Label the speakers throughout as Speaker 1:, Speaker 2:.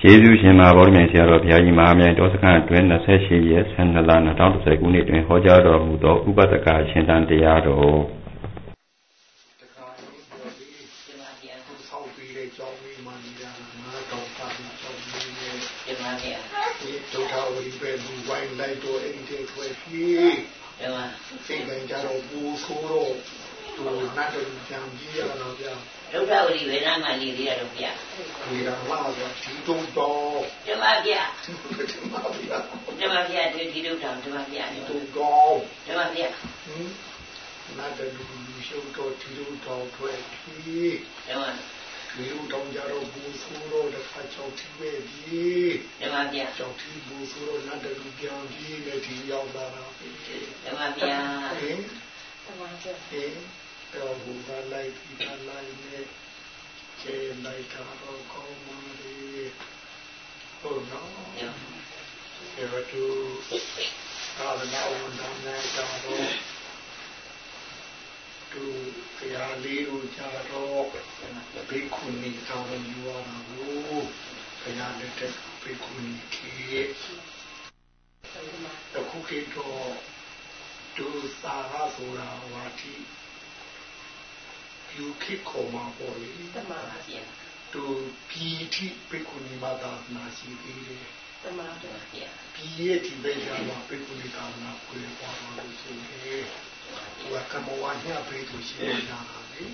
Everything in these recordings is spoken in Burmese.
Speaker 1: ကျေးဇူးရှင်မဘောရမြတ်ဆရာတော်ဘုရားကြီးမဟာမြိုင်တော်စခန်းအတွင်း28ရက်12လ2010ခုနှစ်တွင်ဟောကြားတော်မူသောဥပဒကရှင်တန်တရားတော်
Speaker 2: ကြောင်းလေးမှနေရတာငါတော်ပါပြီးကြောင်းလေးနဲ့ဒီမှာပြဒီဒုက္ခဝိပဲလူဝိုင်းလိုက်တော့အဲ့ဒီထွေကြီးဒီမှာစိတ်ကကြတော့ပူဆိုးတော့သူနတ်တော်ကြံကြီးရတော့ဗျာ
Speaker 3: ဒုက္ခဝိဝေဒနာမှနေသေးရတော့ဗျာ
Speaker 2: ဒီကလာဆိုဒီတုံတော်
Speaker 3: ဒီမှာဗျာ
Speaker 2: ဒီမှာဗျာ
Speaker 3: ဒီမှာဗျာဒီဒီဒုက္ခဒီမှာဗျာ
Speaker 2: ဒီတုံတော်
Speaker 3: ဒီမှာဗျာ
Speaker 2: ဟင်နတ်တော်ရှုပ်တော့ဒီတုံတော်ထွေကြီးဒီမှာဒီလိုတောင်းကြတော့ဘူဆိုးတော့တစ်ခါချောင်းထိပဲဒီ
Speaker 3: ဓမ္မဗျာ
Speaker 2: ချောင်းထိဘူဆိုးတော့နတ်တလူပြန်ပြီးလည်းဒီရောက်လာတာ
Speaker 3: ဓမ္မဗျာ
Speaker 2: ဟင်ဓမ္မဗျာဟင် တော့ဘူကလိုက်ပြီးကလိုက်နဲ့ကျေလိုက်တာတော့ကောင်းမှလေဟုတ်နော်အဲ့တော့သာသနာ့ဝန်ထမ်းများကြတော့သူဆရာလေးတို့ကြတော့ဘိက္ခုနီတောင်းယူရတာကိုဆရာလက်ထက်ဘိက္ခုနီခေတခုခေတော့သူသာရဆိုတာဝါတိ ယူခိခေါ်မှာပေါ့လေတမန်ပါဗျာသူပြည်တိဘိက္ခုနီမသာနာရှိသေးတယ်တမန်ပါဗျာပြည်ရဲ့ဒီဘက်ကျတော့ဘိက္ခုနီသာနာကိုယ်ပေါ်ပါလို့ဆိုတယ်သူကကမဝါညပေးသူရှိနေတာလေဟင်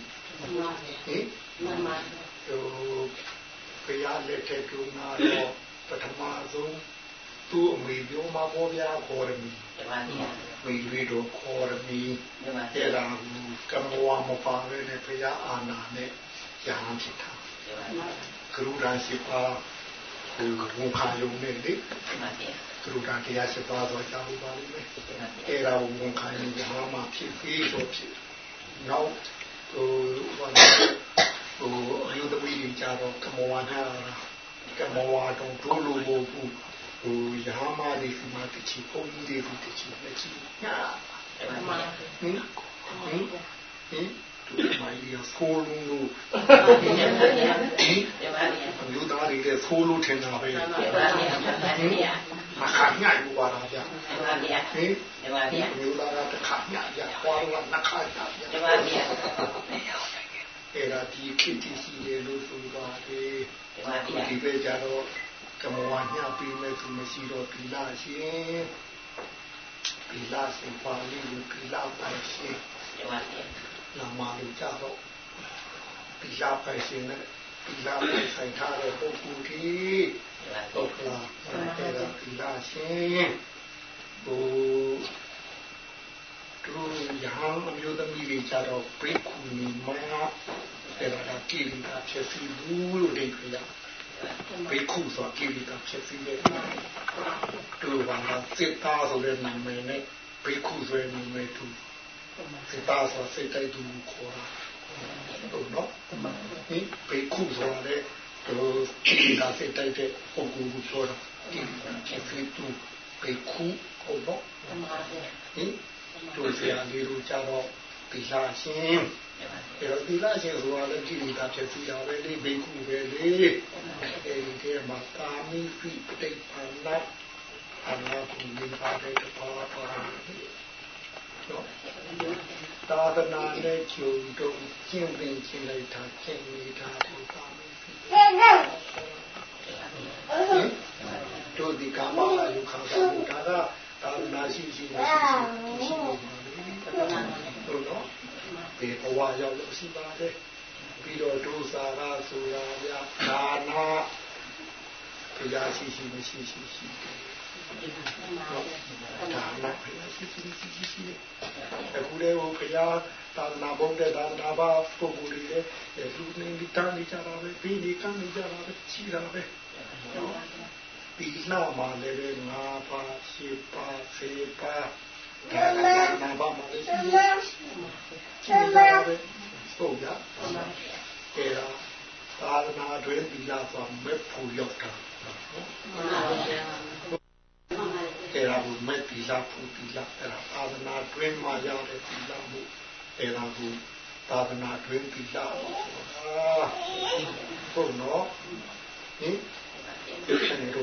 Speaker 2: မှန်ပါသူဘုရားလက်ထက်တုန်းကတော့ပထမဆုံး သူ့အမေပြောမှာပေါ်ပြခေါ်ရမည်
Speaker 3: မှန်ပါ
Speaker 2: မိတွေတော့ခေါ်ရမည်အဲ့ဒါကမဝါမပါပဲနဲ့ဘုရားအာနာနဲ့ရဟန်းဖြစ်တာကရုဏာရှိပါကိုယ်ကခါယုံနဲ့လေမှန်ပါသူတို့ကတရားရှိသွားတော့ကြောက်ပါလိမ့်မယ်အဲ့ဒါကိုဝန်ခံရင်ဘာမှဖြစ်ပြီးတော့ဖြစ်နောက်ဟိုဘာလဲဟိုအယုဒဝိကြီးကြတော့ကမောဝနာကမောဝါတော့ဒုလိုဘု ဟိုရဟမလေးဒီမှာတချီပုံကြီးလေးကိုတချီလက်ချီညာဟင်ဟင်ဟင်သူမိုင်းရဆိုးလုံးလို့လူသားတွေလည်းဆိုးလို့ထင်တာပဲမခါညယူပါတော့ဗျာဟင်လူသားကတခါညရခွာတော့နှခါညရအဲ့ဒါဒီခိတိစီလေလို့ဆိုပါတယ်ဒီပဲကြတော့ ကမောညပြီးမဲ့သူမရှိတော့ဒီလာရှင်ဒီလာရှင်ပါဠိလိုဒီလာပိုင်ရှင်လာမာလို့ကြတော့ဒီလာပိုင်ရှင်နဲ့ဒီလာပိုင်ဆိုင်ထားတဲ့ပုဂ္ဂိုလ်ကြီးဟုတ်လားအဲ့ဒါဒီလာရှင်ဟိုသူရဟန်းအမျိုးသမီးတွေကြတော့ဘိက္ခုနီမအဲ့ဒါကိရိတာဖြစ်စီဘူးလို့ဒီပြရ ဘိက္ခုဆိုကိရိတာဖြစ်စီတဲ့သူဘာသာစေတာဆိုတဲ့နာမည်နဲ့ဘိက္ခုဆိုတဲ့နာမည်သူစေတာဆိုစိတ်တိုက်သူခေါ်တာဟုတ်နော်ဟင်ဘိက္ခုဆိုတာလေသူကိရိတာစိတ်တိုက်တဲ့ပုဂ္ဂိုလ်ကိုပြောတာကိရိတာဖြစ်စီသူဘိက္ခုဟုတ်နော်ဟင်တို့ဆရာလေးတို့ကြတော့ ဒီလာရှင်အဲ့တော့ဒီလာရှင်ဆိုတာလည်းကြည့်နေတာဖြစ်စီတာပဲလေဘိက္ခုပဲလေအဲဒီထဲမှာကာမိပိပဋိပန္နအနာကုမိပါတဲ့ပါပါသာသနာနဲ့ကျုံတော့ကျင့်ပင်ကျင့်လိုက်တာကျင့်နေတာဒီကာမိပိတို့ဒီကာမလာယုခံတာဒါကသာသနာရှိရှိမရှိရှိရှိဟုတ်နော်ဒီဘဝ ရောက်လို့ရှိပါတယ်ပြီးတော့ဒုစာရဆိုတာဗျာဒါနာတရားရှိရှိမရှိရှိရှိဒါနာဘုရားရှိရှိမရှိရှိရှိအခုလည်းဘုရားသာသနာဘုံတဲ့သာသနာဘာပုဂ္ဂိုလ်တွေလည်းလူနေတန်းနေကြတာပဲပြီးနေကမ်းနေကြတာပဲရှိတာပဲဒီနာမှာလည်းငါးပါးရှစ်ပါးဆေးပါး ဒါကနာပါမလေးရှိတယ်ရှိတယ်ဟုတ်ရအဲဒါသာသနာတွင်ဒီလာဆိုမဲ့ဖူရောက်တာအဲဒါကိုမဲ့ဒီလာဖူဒီလာအဲဒါသာသနာတွင်မှာရတဲ့ဒီလာမှုအဲဒါကိုသာသနာတွင်ဒီလာဆိုတာဟုတ်နော်ဟင်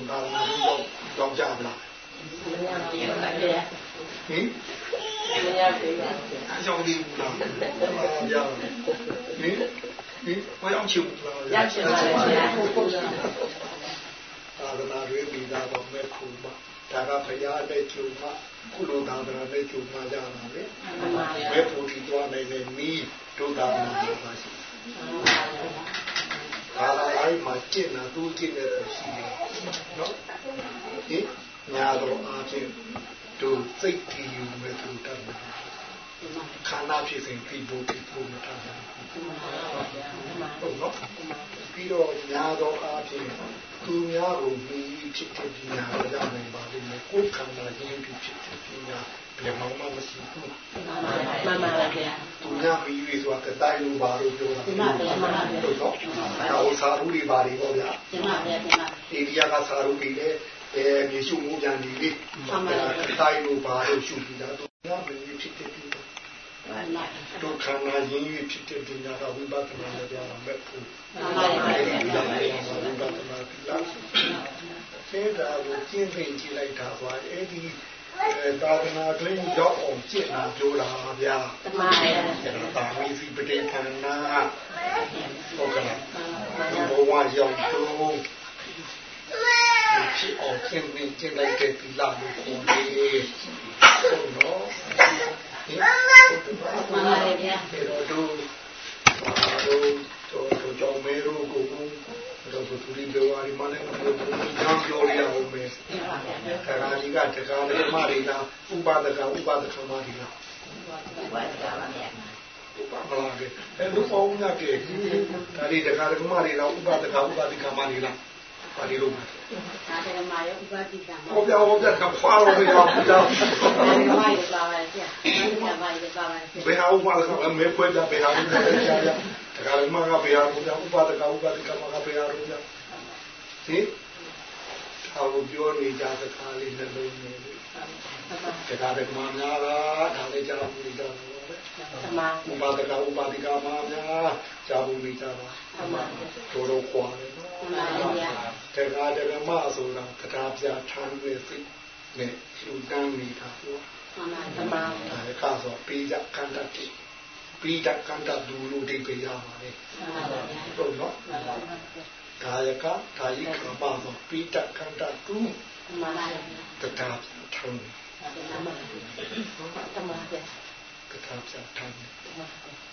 Speaker 2: သာသနာ့တော့ကြောင်းကြမလား
Speaker 3: ပြေပါဗျာ
Speaker 2: ဟင်
Speaker 3: မရပြေပါ
Speaker 2: အကြောင်းလေးဘူးလားမရဘူးဟင်ဟင်ဘာကြောင့်ချူလား
Speaker 3: ရချင်ပါဗျာ
Speaker 2: သာသနာ့ရေးပြီးသားတော့မဲ့ခုမဒါကဖရာနဲ့ကျုံမကုလိုသာသနာနဲ့ကျုံမကြတာလေ
Speaker 3: မှန်ပါဗျာ
Speaker 2: မဲ့ဖို့ဒီသွားနိုင်တဲ့မိဒုသာသနာမှာပါရှိဒါလာလိုက်မှာကျင့်တာသူကျင့်တဲ့သူရှိတယ်နော်ဟင် ညာတော့အားဖြင့်သူစိတ်တည်ယူမဲ့သူတတ်တယ်ခန္ဓာဖြစ်စဉ်ပြီးဖို့ပြီးဖို့မတတ်ဘူးဟုတ်နော်ပြီးတော့ညာတော့အားဖြင့်သူများကိုပြီးဖြစ်တဲ့ပညာကိုရနိုင်ပါလိမ့်မယ်ကိုယ်ခန္ဓာရင်းပြီးဖြစ်တဲ့ပညာဘယ်မှမရှိဘူး
Speaker 3: မှန်ပါဗျာ
Speaker 2: သူများပြီးပြီဆိုတာကတိုင်းလိုပါလို့ပြောတာ
Speaker 3: ဒီမှာဗျာမှန်ပါဗျာ
Speaker 2: ဟုတ်တော့ဒါဥစားရူတွေပါတွေပေါ့ဗျာ
Speaker 3: ဒီမှာဗျာဒီမှာ
Speaker 2: အိန္ဒိယကစားရူတွေလည်း အဲမြေရှုမှုပြန်ဒီလေးတိုင်းလိုပါလို့ရှုပြီးတာသူများပြီးဖြစ်တဲ့ပညာ
Speaker 3: မှန်ပါ
Speaker 2: ဒုက္ခနာရင်းပြီးဖြစ်တဲ့ပညာကဝိပဿနာနဲ့ပြောတာမဲ့ဖို့
Speaker 3: မှန်ပါဗျာ
Speaker 2: ဝိပဿနာပြီးလားစေတာကိုကျင့်သိကြည့်လိုက်တာပါအဲ့ဒီသာသနာတွင်ရောက်အောင်ကျင့်တာပြောတာဗျာ
Speaker 3: တမန်ဗျာ
Speaker 2: အဲ့ဒါတာမီစီပတိခန္ဓာဟုတ်ကဲ့
Speaker 3: မှန်ပါ
Speaker 2: ဘဝရောက်တော့ ဖြစ်အောင်ကျင့်ပြီးကျင့်လိုက်တဲ့ဒီလာကိုခေါ်တယ်ဟုတ်နော်ဟင်
Speaker 3: မှန်ပါဗျာ
Speaker 2: အဲ့တော့တို့တို့တို့ကြောင့်မဲတို့ကိုတော့သူဒီလိုအရီမနဲ့ဘုရားကြောင်းပြောရအောင်မယ်ခါရာကြီးကတကားဓမ္မတွေလားဥပဒကဥပဒကမတွေလား
Speaker 3: ဝါတာပါဗျာ
Speaker 2: ဥပမလားကဲအဲ့လိုပေါ့ညကဲဒါဒီတကားဓမ္မတွေလားဥပဒကဥပဒကမတွေလား ပါဒီလို
Speaker 3: ဒါတကမာရောဥပတိကမှာ
Speaker 2: ဟောပြဟောပြကဖာလို့ရအောင်ကြောင်း
Speaker 3: ဒီမှာရပါပါဗျာဒီမှာပါရပါပါ
Speaker 2: ဘယ်ဟာဥပဒကမဲဖွဲပြဘယ်ဟာဥပဒကကြာကြာတကားဓမ္မကဘယ်ဟာဥပဒဥပဒကဥပဒကမကဘယ်ဟာလို့ကြာဟင်ဟာကိုပြောနေကြစကားလေးနှလုံးနေတယ်တကားဓမ္မများလားဒါလည်းကြားဘူးကြ တော့
Speaker 3: တမန်
Speaker 2: ဥပဒကဥပဒကမများကြားဘူးကြတာ
Speaker 3: တမန်
Speaker 2: တို့တော့ခွာတယ်နော်
Speaker 3: တမန်ဗျာ
Speaker 2: တကားဓမ္မဆိုတာတရားပြထမ်းရစိတ်နဲ့ရှုတမ်းနေတာပေါ့
Speaker 3: တမန်တမန်
Speaker 2: ဒါကဆိုပိဒကန္တတိပိဒကန္တဒူလို့ဒီပြရပါလေ
Speaker 3: မှန်ပါဗျာ
Speaker 2: ဟုတ်နော်
Speaker 3: မှန်ပါဗျာ
Speaker 2: ကာယကကာယကမ္ဘာဆိုပိဒကန္တဒူ
Speaker 3: တမန်ပါဗျာ
Speaker 2: တရားပြထမ်း
Speaker 3: တမန်တမ န်ဗျာ
Speaker 2: တရားပြထမ်း
Speaker 3: တမန်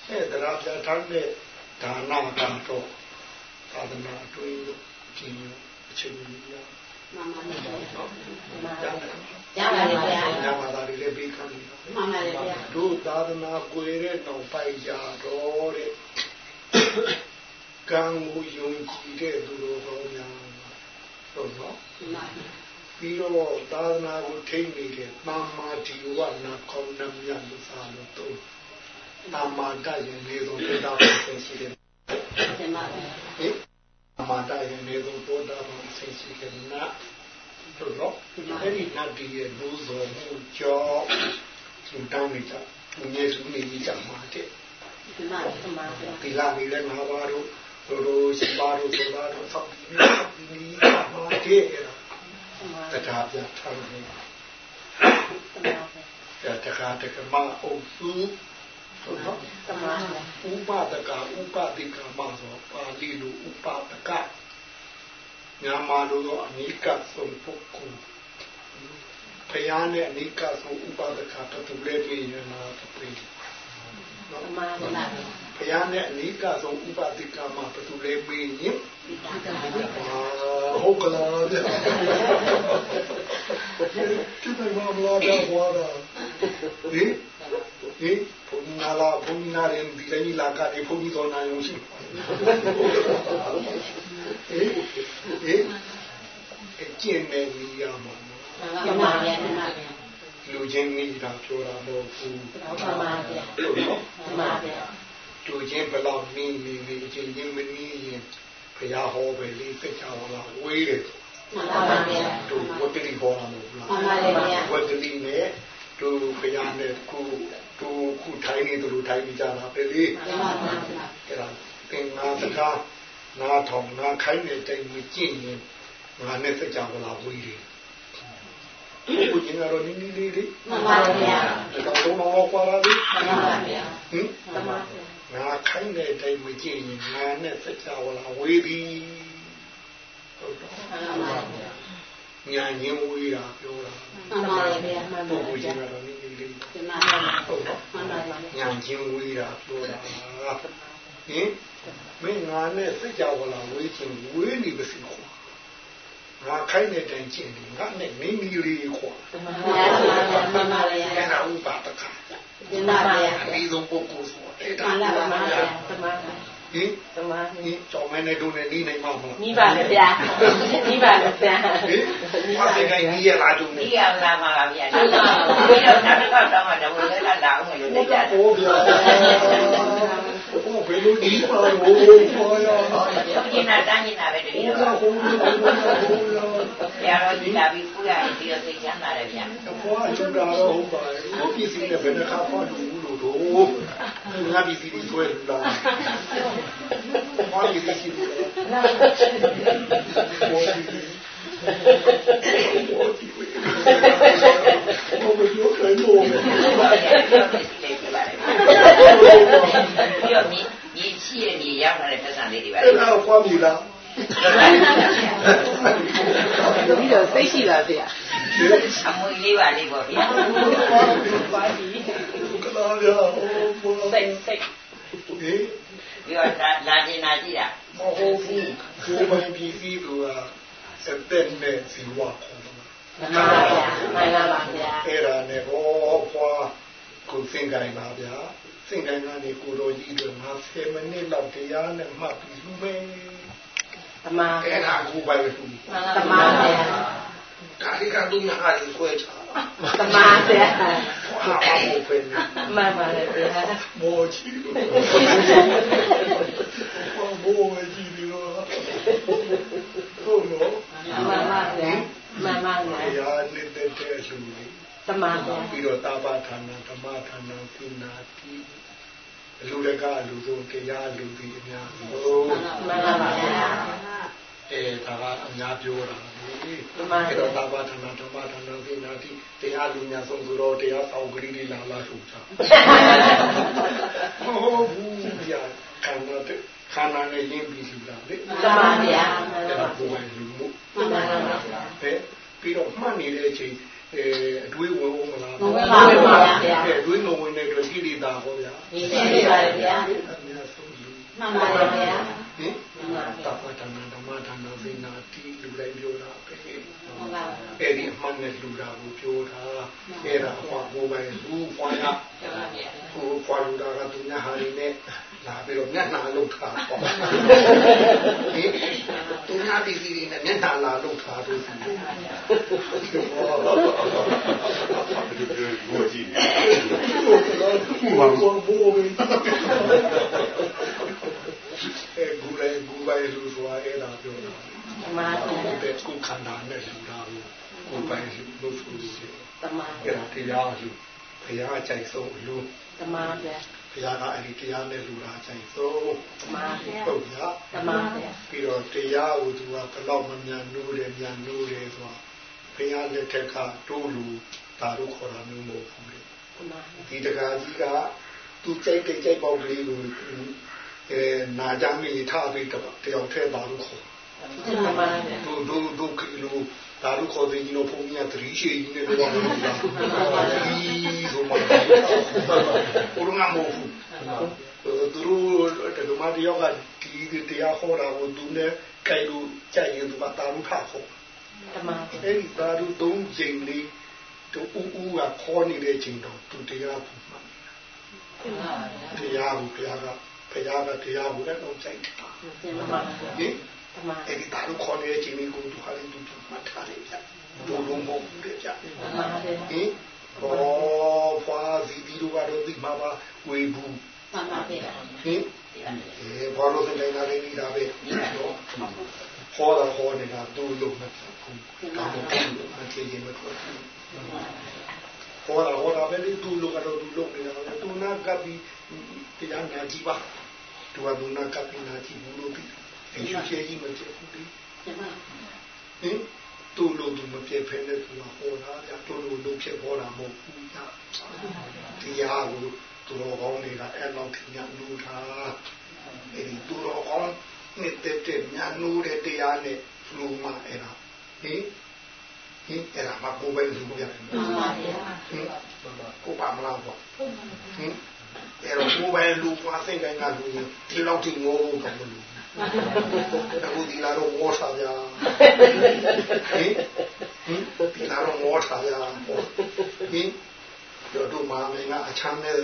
Speaker 2: အဲတရားပြထမ်းတဲ့ဒါနကတော့သာသနာအတွင်းလို့ကျင်းအချိန်ကြီးရ
Speaker 3: မှန်ပါဗျာ
Speaker 2: နော်
Speaker 3: မှန်
Speaker 2: ကျ
Speaker 3: ပါ
Speaker 2: န်တယ်
Speaker 3: ရပါတယ်ဗျာ
Speaker 2: ညမှာဒါလေးလည်းပြီးခံနေတာ
Speaker 3: မှန်ပါတယ်ဗျာ
Speaker 2: တို့သာသနာကွယ်တဲ့နောက်ပိုက်ကြတော့တဲ့ကံကိုယုံကြည်တဲ့သူတို့ဟောများဟုတ်နော်
Speaker 3: မှန် ပါဗျာ
Speaker 2: ပြီးတော့သာသနာကိုထိန်းနေတဲ့သမ္မာဒီဝနာကောင်းနှမြတ်လို့သာလို့တော့သမ္မာတရင်လေးဆုံးပြတာဖြစ်ရှိတယ်
Speaker 3: တမန်ဗျာ
Speaker 2: ဟင်သမ္မာတရင်လေးဆုံးပေါ်တာဖြစ်ရှိတယ်နာတို့နော်အဲ့ဒီနတ်ဒီရဲ့လူစုံမှုကြောင့်သူတောင်းနေကြသူငယ်စုနေကြမှာတဲ့
Speaker 3: တမန်တမန်ဗျာ
Speaker 2: ဒီလာနေလည်းငါးပါးတို့တို့တို့ရှိပါတို့ဆိုတာတို့သောက်ပြီးဒီမှာတည်းရ
Speaker 3: တမန်
Speaker 2: တာတရားပြထားတယ်
Speaker 3: တမန်ဗျာ
Speaker 2: တခါတခါမအုပ်စုဟုတ်နော်
Speaker 3: တမန်ဗျာ
Speaker 2: ဥပဒကဥပဒိကမဆိုပါဠိလိုဥပဒကညမာလိုတော့အနိကဆုံးပုဂ္ဂိုလ်ဖယားနဲ့အနိကဆုံးဥပဒကတတူလေးပြင်းနေတာပြင်း
Speaker 3: တမန်ဗျာ
Speaker 2: ဘုရားနဲ့အနိကဆုံးဥပတိကမှာဘယ်သူလဲမေးရင်
Speaker 3: ဒီတာကဗျာ
Speaker 2: ဟုတ်ကလားတဲ့ဒီတိုင်မှာမလာတော့ဘာလဲဟင်ဟင်ဘုန်းနာလာဘုန်းနာရင်ဒီလည်းလာကဒီဘုန်းကြီးတော်နာယုံရှိဟင်ဟင်အကျင့်နဲ့ညီရမှာနော်
Speaker 3: တမန်ဗျာတမန်ဗျာ
Speaker 2: လူချင်းနေတာပြောတာမဟုတ်ဘူး
Speaker 3: တမန်ဗျာ
Speaker 2: ဟုတ်နော်
Speaker 3: တမန်ဗျာ
Speaker 2: လူချင်းဘယ်လောက်နင်းနေနေအချင်းချင်းမနင်းရင်ဘုရားဟောပဲလေးသိကြပါလားဝေးတယ်
Speaker 3: မှန်ပါဗျာ
Speaker 2: တို့ဝတ္တိဟောတာမဟုတ်လား
Speaker 3: မှန်ပါဗျာ
Speaker 2: ဝတ္တိနဲ့တို့ဘုရားနဲ့ကိုတို့ခုထိုင်နေတို့ထိုင်နေကြတာပဲလေ
Speaker 3: တမန်ဗျာ
Speaker 2: အဲ့ဒါသင်္ဃာတကားနားထောင်နားခိုင်းတဲ့တိုင်မကြည့်ရင်ငါနဲ့စကြဝဠာဝေးတယ်ကိုကျင်ကတော့နင်းနေလေးလေး
Speaker 3: မှန်ပါဗျာ
Speaker 2: ဒါတော့တော့တော့ကွာလာပြီ
Speaker 3: မှန်ပါဗျာ
Speaker 2: ဟင်
Speaker 3: တမန်ဗျာ
Speaker 2: ငါခိုင်းတဲ့အတိုင်းမကြည့်ရင်ငါနဲ့စကြဝဠာဝေးပြီဟုတ်တော့
Speaker 3: မှန်ပါဗျာ
Speaker 2: ညာညင်းဝေးတာပြောတာ
Speaker 3: မှန်ပါဗျာမှန်ပါ
Speaker 2: ပုဂ္ဂိုလ်ကျ
Speaker 3: ဗျာ
Speaker 2: င်ကတော့နင်းနေလေး
Speaker 3: ဒီမှာမှန်ပါ
Speaker 2: ဟုတ်တော့
Speaker 3: မှန်ပါဗျာ
Speaker 2: ညာချင်းဝေးတာပြောတာဟင်မင်းငါနဲ့စကြဝဠာဝေးချင်းဝေးနေပါစေခွာငါခိုင်းတဲ့တိုင်ကျင့်တယ်ငါနဲ့မင်းမီလေးခွာ
Speaker 3: တမန်ဗျာမှန်ပါဗျာ
Speaker 2: အဲ့ဒါဥပါဒက
Speaker 3: ဒီမှာဗျာ
Speaker 2: အပြီးဆုံးပုဂ္ဂိုလ် ဆိုအဲ့ဒါ
Speaker 3: မှန်ပါဗျာတမန်
Speaker 2: ဟင်
Speaker 3: တမန်
Speaker 2: ဒီကြောင်မနဲ့တို့နဲ့နေနိုင်မှာမလား
Speaker 3: မိပါဗျာမိပါဗျာ
Speaker 2: ဟင်ဘာစိတ်တိုင်းကြီးရလားတို့နဲ့
Speaker 4: ဒီရလာမှာပါဗျာဒီတော့နောက်တစ်ခါတော့မှတော့ဝင်လာတာအောင်လို့လက်ကြတယ်
Speaker 2: ဟိုဗျာဟိုဘယ်လိုဒီပါလို့ခေါ်ရအောင်
Speaker 4: ဒီနာတန်းနေတာပဲတကယ်
Speaker 2: ဟို
Speaker 4: တော့
Speaker 2: ကဟိုလိုဟိုလို
Speaker 4: ဆရာတော်ကြီးလာပြီးခုရပြီးတော့သိချမ်းသာတယ်ဗျာ
Speaker 2: ဘွားကျန်တာတော့ဟုတ်ပါရဲ့ဘုပစ္စည်းနဲ့ဘယ်နှခါဖော က်လို့လို့တော့ငါပစ္စည်းတွေဆွဲလာဘာပစ္စည်းရှိလို့လဲဘောဒီဘောဒီဘယ်လိုခိုင်းလို့လဲ
Speaker 4: ပြီးတော့မြေမြေချီရမြေရောက်လာတဲ့ပတ်စံလေးတွေပါ
Speaker 2: အဲ့ဒါကွာပြီလား
Speaker 3: ပြီးတော့စိတ်ရှိပါဗျာ
Speaker 4: အမွေလေးပါလေးပေါ့ဗျာ
Speaker 3: ပါပြီ
Speaker 2: ကလာရဟိုဘော
Speaker 3: စိတ်စိတ်
Speaker 2: ဟေး
Speaker 4: ပြီးတော့လာကျင်လာကြည့်တာ
Speaker 2: မဟုတ်ဘူးကိုယ်ပိုင်ပစ္စည်းတို့ကစက်တဲ့နဲ့ဇီဝခေါ်တယ်
Speaker 3: မှန်ပါဗျာမှန်ပါဗျာ
Speaker 2: အဲ့ဒါနဲ့ဟောဖွာကိုစင်ကိုင်းပါဗျာစင်ကိုင်းကနေကိုတော်ကြီးတို့ငါ10မိနစ်လောက်တရားနဲ့မှတ်ပြီးလူပဲ
Speaker 3: တမန်
Speaker 2: အဲ့ဒါကိုပိုင်လူ
Speaker 3: တမန်ဗျာ
Speaker 2: ဒါလေးကသူများအားကိုချာ
Speaker 3: တမန်ဗျာ
Speaker 2: ဟာဘာမို့ပဲ
Speaker 3: မှန်ပါဗျာ
Speaker 2: မောချီဘာမို့ကြီးလို့ဟုတ်နော်
Speaker 3: မှန်ပါဗျာမှန်ပါဗျာ
Speaker 2: တရားနေတဲ့တဲ့လူလေး
Speaker 3: တမန်ဗျာ
Speaker 2: ပြီးတော့တာပါဌာနဓမ္မဌာနသိနာတိလူတကအလူဆုံးတရားလူပြီးအများဆုံး
Speaker 3: မှန်ပါဗျာ
Speaker 2: အဲဒါကအများပြောတာလေ
Speaker 3: မှန်ပါ
Speaker 2: အဲ့တော့တာပါဌာနဓမ္မဌာနသိနာတိတရားလူများဆုံးဆိုတော့တရားဆောင်ကလေးလေးလာလာထုတ်ချဟုတ်ဘူးဗျာခန္ဓာတဲ့ခန္ဓာနဲ့ရင်းပြီးလူလာလေ
Speaker 3: တမန်ဗျာမှန်
Speaker 2: အဲ့
Speaker 3: ပါ
Speaker 2: ဒါကိုယ်ပိုင်လူမှု
Speaker 3: မှန်ပါဗျာ
Speaker 2: ပဲပြီးတော့မှတ်နေတဲ့အချိန်အဲအတွေးဝင်အောင်မလား
Speaker 3: ဝင်ပါပါဗျာ
Speaker 2: အဲအတွေးမဝင်တဲ့အတွက်ကိလေသာဟောဗျာ
Speaker 3: ဒီနေပါဗျာ
Speaker 2: အများဆုံးလူ
Speaker 3: မှန်ပါဗျာ
Speaker 2: ဟင်သဗ္ဗတနာဓမ္မဌာနသိနာတိလူတိုင်းပြောတာပဲ
Speaker 3: မှန်ပါ
Speaker 2: အဲ့ဒီအမှန်နဲ့လူတာကိုပြောတာအဲ့ဒါဟောကိုယ်ပိုင်လူဖွာရဟိုဖွာလူတာကသူများဟာနေနဲ့လာပြီးတော့မျက်နှာလောက်ထားပေါ့ဟင်သူများပြည်စီတွေနဲ့မျက်နှာလာလောက်ထားလို့ရှိတယ်ဘာကြည့်ဘာဘောဘောဘယ် အဲဂူလေဂူပိုင်လူဆိုတာအဲ့ဒါပြောတာ
Speaker 3: တမန်
Speaker 2: ကို
Speaker 3: ဗျာ
Speaker 2: ယ်တဲ့ကိုယ်ခန္ဓာနဲ့လူတာကိုကိုယ်ပိုင်လူလို့ဆိုလို့ရှိတယ်
Speaker 3: တမန်
Speaker 2: အဲ့ဒါတရားလူဘုရားကြိုက်ဆုံးလူ
Speaker 3: တမန်ဗျာ
Speaker 2: ဘုရားကအဲ့ဒီတရားနဲ့လူတာကြိုက်ဆုံး
Speaker 3: တမန်ဗျာ
Speaker 2: ဟုတ်ဗျာ
Speaker 3: တမန်ဗျာ
Speaker 2: ပြီးတော့တရားကိုသူကဘယ်တော့မမြန်နိုးတယ်မြန်နိုးတယ်ဆိုတာဘုရားလက်ထက်ကတိုးလူဒါတို့ခေါ်တာမျိုးမဟုတ်ဘူးလေ
Speaker 3: တမန်
Speaker 2: ဒီတကာကြီးကသူကြိုက်တဲ့ကြိုက်ပေါက်ကလေးကို အဲနာကြမိထားပြီးတော့တယောက်ထဲပါလို့ခေါ်
Speaker 3: တမန်ဗျာ
Speaker 2: တို့တို့တို့ကလေးဒါတို့ခေါ်တဲ့ကြီးတော့ဘုန်းကြီးကသတိရှိကြီးနဲ့ပြောတာလို့လားဒီဆိုမှဘုရားမဟုတ်ဘူးသူတို့တကမတယောက်ကဒီတရားဟောတာကိုသူနဲ့ကြိုက်လို့ကြိုက်ရင်သူကတာလို့ထားခေါ်
Speaker 3: တမန်
Speaker 2: အဲ့ဒီသာဓုသုံးချိန်လေးတူဦးဦးကခေါ်နေတဲ့ချိန်တော့သူတရားကိုမှတ်တရားကိုဘုရားက ဘုရားကတရားကိုလည်းတော့ကြိုက်တာ
Speaker 3: တမန်
Speaker 2: ဟင်
Speaker 3: တမန်
Speaker 2: အဲ့ဒီသာဓုခေါ်နေတဲ့ချိန်လေးကိုသူဟာလည်းသူမှတ်ထားတယ်ဗျဘုံလုံးမဟုတ်ဘူးဗျ
Speaker 3: တမန်ဗျာ
Speaker 2: ဟင်ဘောဖွာဗီဒီယိုကတော့ဒီမှာပါဝေဘူး
Speaker 3: တမန်ဗျာ
Speaker 2: ဟင်အဲဘာလို့စနေလာနေနေတာပဲဟောတာဟောနေတာသူ့လုံးမဖြစ်ဘူးဒါမှမဟုတ်မထေရင်မထွက်ဘူး ဟောတာဟောတာပဲလေသူ့လုံးကတော့သူ့လုံးနေတာပဲသူနာကပ်ပြီးတရားနာကြည့်ပါသူကသူနာကပ်ပြီးနာကြည့်ဘူးလို့ပြီးအရှင်ရှိကြီးမဖြစ်ဘူးလေ
Speaker 3: တမန်
Speaker 2: ဟင်ပြည့်ဖဲတဲ့သူကဟောတာဗျာတို့တို့တို့ဖြစ်ဟောတာမဟုတ်ဘူးဗျာတရားကိုသူတော်ကောင်းတွေကအဲ့လောက်ထညာနူတာအဲ့ဒီသူတော်ကောင်းနှစ်သက်တဲ့ညာနူတဲ့တရားနဲ့လူမှအဲ့ဒါဟင် ဟင်အဲ့ဒါမကိုပဲလူဗျာ
Speaker 3: မှန်ပါဗျာ
Speaker 2: ဟင်ကိုပါမလားပေါ့ဟင်အဲ့တော့ကိုပဲလူပွားစိတ်တိုင်းကလူဒီလောက်ထိငိုးတော့မလို့အခုဒီလာတော့ဝေါ်စားဗျာဟင်ဟင်ဒီလာတော့ဝေါ်စားဗျာဟင်တို့တို့မာမင်းကအချမ်းနဲ့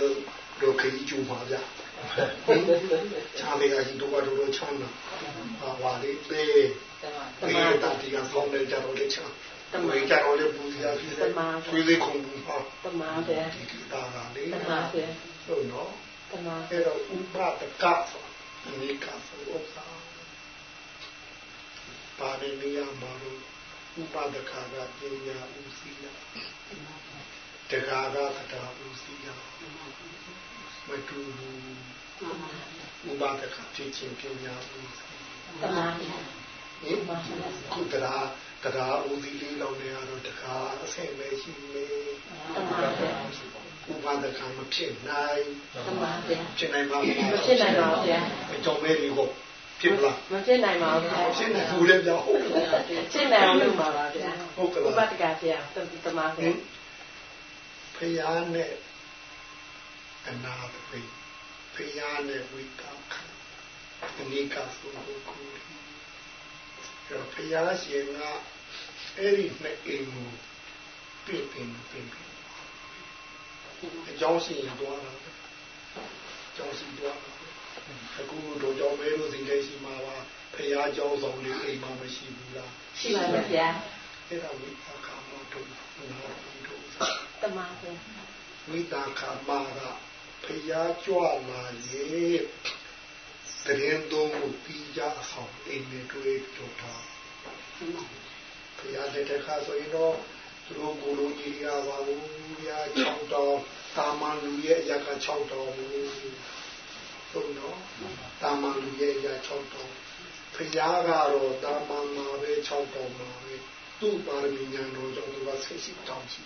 Speaker 2: တို့ခကြီးကျူပါဗျာဟင်ချမ်းလေးကကြီးတို့ကတို့ချမ်းတာဟာဝါလေးပေးပေးတာဒီကဆောင်းနေကြတော့လေချမ်း တမန်ကြတော့လေပူဇော်ပြီးတယ်ဆွေးလေးခုံဘူးဟာ
Speaker 3: တမန်ဗျာ
Speaker 2: ဒီကတာကလေ
Speaker 3: တမန်ဗျာ
Speaker 2: ဟုတ်နော်
Speaker 3: တမန်
Speaker 2: အဲ့တော့ဥပဒကဆိုဒီကဆိုဥစ္စာပါရမီယမှာလို့ဥပဒကကပညာဥစီယတက္ကာကသတာဥစီယမတူဘူးဥပဒကဖြစ်ခြင်းပညာဥစီ
Speaker 3: တမန်ဗျာ
Speaker 2: ဟင်ခုတရာတရာဥစီလေးလောက်နေရတော့တက္ကာအဆင့်ပဲရှိနေ
Speaker 3: တမန်ဗျာ
Speaker 2: ဥပဒကမဖြစ်နိုင်
Speaker 3: တမန်ဗျာ
Speaker 2: ဖြစ်နိုင်ပါ့မ
Speaker 3: မ
Speaker 2: လား
Speaker 3: ဖြစ်နိုင်ပါဘူးဗျာ
Speaker 2: အကြောင်းမဲတွေဟောဖြစ်လား
Speaker 3: မဖြစ်နိုင်ပါဘူးဗျာ
Speaker 2: ဖြစ်နေဘူးလေကြောက်ဟုတ်
Speaker 3: ဖြစ်နိုင်အောင်လုပ်ပါပါဗျာ
Speaker 2: ဟုတ်က
Speaker 3: ဥပ
Speaker 2: လား
Speaker 3: ဒကဗျာတမန်
Speaker 2: ဟ
Speaker 3: ဗျာ
Speaker 2: င်ဖယားနဲ့အနာပိဖယားနဲ့ဝိတာခအနိကသုကိုကို ရောဖယားရှင်ကအဲ့ဒီနှစ်အိမ်ကိုပြည့်ပင်ပင်အကြောင်းရှိရင်တွားတာအကြောင်းရှိတွားတာအခုတို့ကြောင့်မဲလို့စိတ်လေးရှိမှာပါဖယားကြောင်းဆောင်လေးအိမ်မှာမရှိဘူးလား
Speaker 3: ရှိပါမယ်ဗျာ
Speaker 2: အဲ့ဒါဝိတာခမောတုနာဝိတု
Speaker 3: တမန်ဗျာ
Speaker 2: ဝိတာခမာကဖျားကြွလာရေ တရင်သုံးကိုပြီးကြအောင်အိမ်နဲ့တွေ့တော့တာဖျားလက်ထက်ခါဆိုရင်တော့သူတို့ကိုလိုကြီးရပါဘူးဗျာ6တောင်တာမန်လူရဲ့အရက6တောင်ဘူးဟုတ်နော်တာမန်လူရဲ့အရ6တောင်ဖျားကတော့တာမန်မှာပဲ6တောင်မှာပဲသူ့ပါရမီညာတော်ကြောင့်သူကဆက်ရှိတောင်းရှိ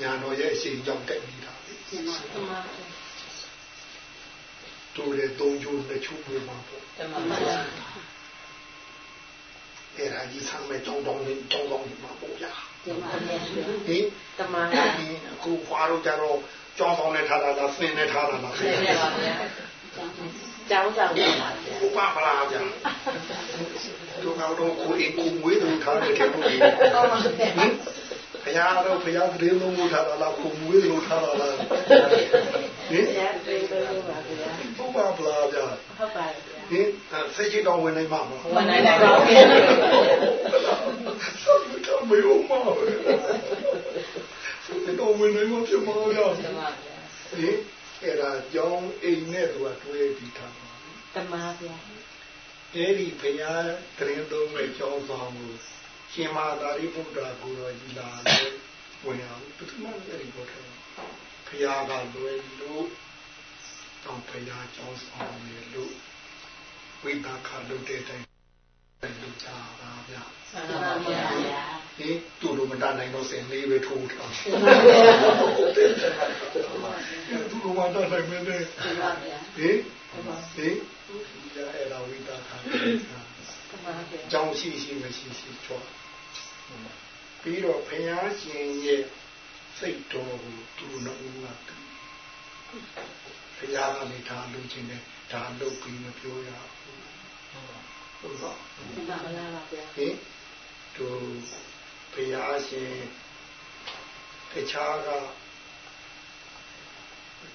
Speaker 2: ညာတော်ရဲ့အရှိန်ကြောင့်တက်နေတာလေ
Speaker 3: တမန်ဗျာ
Speaker 2: တို့တဲ့သုံးချိုးနှစ်ချိုးတွေမှာပေါ့
Speaker 3: တမန်ဗျာ
Speaker 2: အဲ့ဒါကြီးဆမ်းမဲ့ကြောင်းတောင်းနေကြောင်းတောင်းနေမှာပေါ့ဗျာ
Speaker 3: တမန်ဗျာ
Speaker 2: ဟင်
Speaker 3: တမန်
Speaker 2: ဒီ
Speaker 3: ဗျာ
Speaker 2: အခုခွာတော့ကြတော့ကြောင်းတောင်းနေထားတာလားဆင်းနေထားတာလား
Speaker 3: ဆင်းနေပါဗျာကျောင်းဆောင်ပါဗျာ
Speaker 2: ဘုရားမလားဗျာတို့ကတော့ကိုယ်ကိုမွေးလို့ထားတယ်တဲ့ကိုယ်
Speaker 3: ဟုတ်ပါဗျာ
Speaker 2: ဟင်ဘုရားတော့ဘုရားတည်းလုံးလို့ထားတာလားကိုမွေးလို့ထားတာလား ဟင်
Speaker 3: ဗျာပြေးလို့ပါဗျာ
Speaker 2: ဘုရားမလားဗျာ
Speaker 3: ဟုတ်ပါဗျာ
Speaker 2: ဟင်စိတ်ကြီးတောင်းဝင်နိုင်မှာမလား
Speaker 3: ဝန်နိုင်နိုင်ပါဗျာ
Speaker 2: ဆက်တော့မေဦးမပဲစိတ်တော့ဝင်နိုင်မှာဖြစ်မှာဗျာ
Speaker 3: တမန်ဗျာ
Speaker 2: ဟင်အဲ့ဒါကြောင်းအိမ်နဲ့သူကတွဲပြီးထားတာ
Speaker 3: တမန်ဗျာ
Speaker 2: အဲ့ဒီဘုရားတရင်သုံးမဲ့ကြောင်းဆောင်ကိုရှင်မာသာရိပုတ္တရာကိုရောကြီးလာတယ်ဝင်အောင်ပထမအဲ့ဒီဘောထဲ ဘုရားကလွယ်လို့တော့ဘုရားကြောင်းဆောင်နေလို့ဝိပါခလုပ်တဲ့တိုင်လူကြတာဗျာ
Speaker 3: တမန်ဗျာ
Speaker 2: ဟင်သူ့လိုမတတ်နိုင်တော့စင်လေးပဲထိုးထားသူ့လိုမတတ်နိုင်မင်းနဲ့
Speaker 3: တမန်ဗျာ
Speaker 2: ဟင်ဟင်ဒီရအဲ့ဒါဝိတာခါ
Speaker 3: တမန်ဗျာ
Speaker 2: ကြောင်းရှိရှိမရှိရှိချောပြီးတော့ဘုရားရှင်ရဲ့ စိတ်တော်ကိုသူတို့ကတူဘုရားကနေဒါလုပ်ခြင်းနဲ့ဒါလုပ်ပြီးမပြောရဘူးဟုတ်တော့
Speaker 3: တမန်ဗျာပါဗျာ
Speaker 2: ဟင်သူဘုရားရှင်တခြားက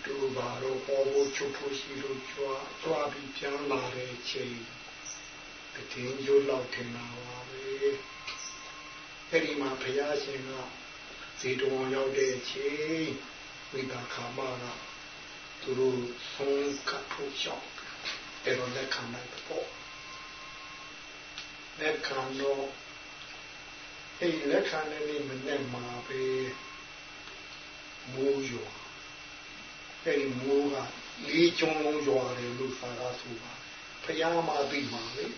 Speaker 2: သူဘာလို့ပေါ်ဖို့ချုပ်ဖို့ရှိလို့ကြွားကြွားပြီးပြန်လာတဲ့ချိန်တည်င်းရိုးလောက်ထင်တာပါပဲအဲ့ဒီမှာဘုရားရှင်က ဇေတဝန်ရောက်တဲ့ချိန်ဝိတာခါမကသူတို့ဆုံးကပ်ဖို့ရှောက်အဲ့တော့လက်ခံလိုက်တော့လက်ခံတော့အဲ့ဒီလက်ခံတဲ့နေ့မနေ့မှာပဲမိုးရွာအဲ့ဒီမိုးကလေးကျုံလုံးရွာတယ်လို့သာသာဆိုပါဖယားမသိပါလေ
Speaker 3: တ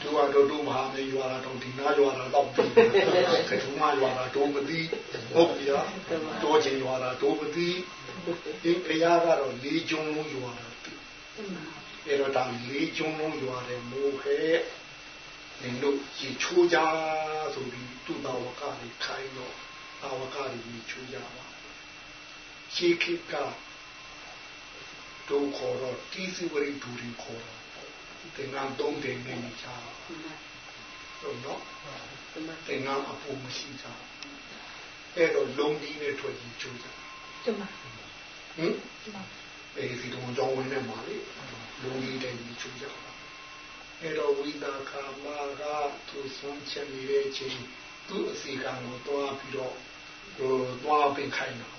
Speaker 2: သူကတော့တို့မဟာမေရွာတာတော့ဒီနာရွာတာတော့ပြီးကထုမရွာတာတို့မသိဟုတ်ပြီလားတို့ချင်းရွာတာတို့မသိဒီဘုရားကတော့လေးကျုံလုံးရွာတာအဲ့တော့ဒါလေးကျုံလုံးရွာတယ်မိုးခဲနင်တို့ရေချိုးကြဆိုပြီးသူ့တော်ဝကတွေခိုင်းတော့တော်ဝကတွေရေချိုးကြပါရှေးခေတ်ကတို့ခေါ်တော့တိစီဝရိဒူရီခေါ်တော့ သင်္ကန်းသုံးတယ်နေကြဟုတ်နော်သင်္ကန်းအပူမရှိကြအဲ့တော့လုံးကြီးနဲ့ထွက်ကြီးချိုးကြဟင်အဲဒီတော့ကြောင်းဝင်နေမှာလေလုံးကြီးတဲ့ကြီးချိုးကြပါအဲ့တော့ဝိတာခာမာကသူဆုံးချက်နေတဲ့ချိန်သူ့အစီကံကိုတွားပြီးတော့ဟိုတွားပင်ခိုင်းတာ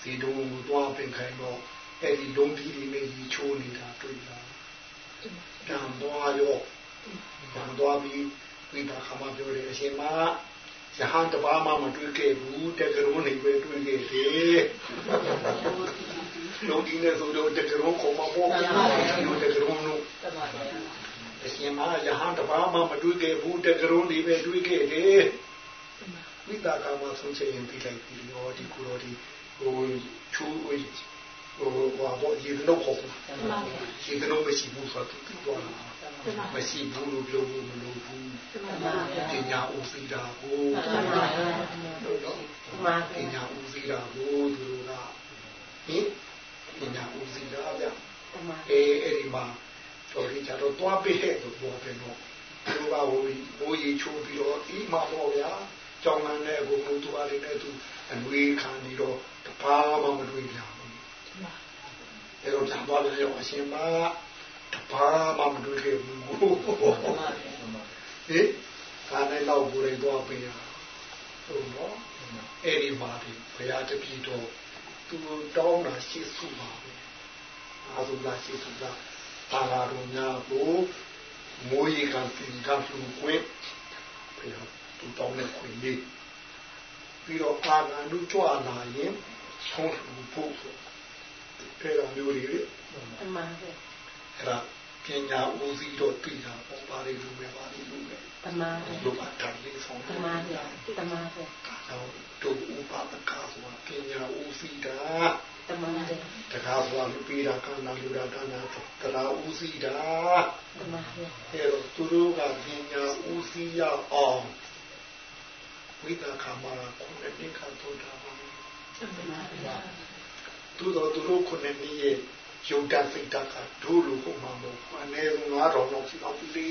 Speaker 2: စီတုံးကိုတွားပင်ခိုင်းတော့အဲ့ဒီလုံးကြီးတွေနဲ့ကြီးချိုးနေတာတွေ့တာ တံသွားရောတံသွားပြီးဝိတာခမပြောတယ်အရှင်မရဟန်းတပါးမှမတွေ့ခဲ့ဘူးတကရုံးနေပဲတွေ့ခဲ့တယ်လုံးဒီနဲ့ဆိုတော့တကရုံးခေါ်မှာပေါ့လို့တကရုံးလို့အရှင်မရဟန်းတပါးမှမတွေ့ခဲ့ဘူးတကရုံးနေပဲတွေ့ခဲ့တယ်ဝိတာကမဆုံးချင်ပြီးလိုက်ပြီးတော့ဒီကူတော်ဒီဟိုချူ ဟိုဟိုဘာပေါ့ရေလုံးခေါ်ဘူးရေလုံးမရှိဘူးဆိုတော့သူတော့မရှိဘူးလို့ပြောဖို့မလိုဘူးပညာဥသိတာကိုမှန်ပညာဥသိတာကိုသူတို့ကဟင်ပညာဥသိတာဗျအဲအဲ့ဒီမှာတော်ရကြတော့တွားပေးတဲ့သူပေါ်တယ်တော့သူကဟိုဘိုးကြီးချိုးပြီးတော့ဒီမှာပေါ့ဗျာကြောင်းလန်းတဲ့ကိုဘုသူအားလေးနဲ့သူအနွေးခံပြီးတော့တပါးမှမတွေ့ပြန်ဘူး အဲ့တော့ပြန်သွားတယ်ရောအရှင်မတပါးမှမတွေ့ခဲ့ဘူးဟင်ခါနဲ့တော့ကိုယ်ရင်သွားပေးရဟုတ်တော့အဲ့ဒီမှာဒီဘုရားတပည့်တော်သူတောင်းတာရှိစုပါပဲအာသုလာရှိစုလာတာလာတော်များကိုမိုးရေကံတင်ကံလူခွင့်ဘုရားသူတောင်းတဲ့ခွင့်ကြီးပြီးတော့အာဂန္ဓုကြွလာရင်ဆုံးလူဖို့ဆို တဲ့တော်မျိုးတွေလေ
Speaker 3: အမှန်ပဲ
Speaker 2: အဲ့ဒါပညာဦးစီးတော့တည်တာပေါ့ပါရီလူပဲပါရီလူပဲ
Speaker 3: တမန်ပဲ
Speaker 2: လူပါထိုင်လေးဆုံး
Speaker 3: တမန်ပဲတမန်ပဲ
Speaker 2: တော့တို့ဥပဒကဆိုတာပညာဦးစီးတာ
Speaker 3: တမန်ပဲ
Speaker 2: တကားဆိုတာလူပေးတာကံနာလူတာကံနာတရားဦးစီးတာ
Speaker 3: တမန်ပဲ
Speaker 2: အဲ့တော့သူတို့ကပညာဦးစီးရအောင်ဝိသခာမာခုနှစ်နှစ်ခါတို့တာပါ သူတို့သူတို့ခုနှစ်နှစ်ရဲ့ယုံတစိတ်တကဒုလူဟုတ်မှာမဟုတ်အနည်းဆုံး9000လောက်ရှိတော့ပြီ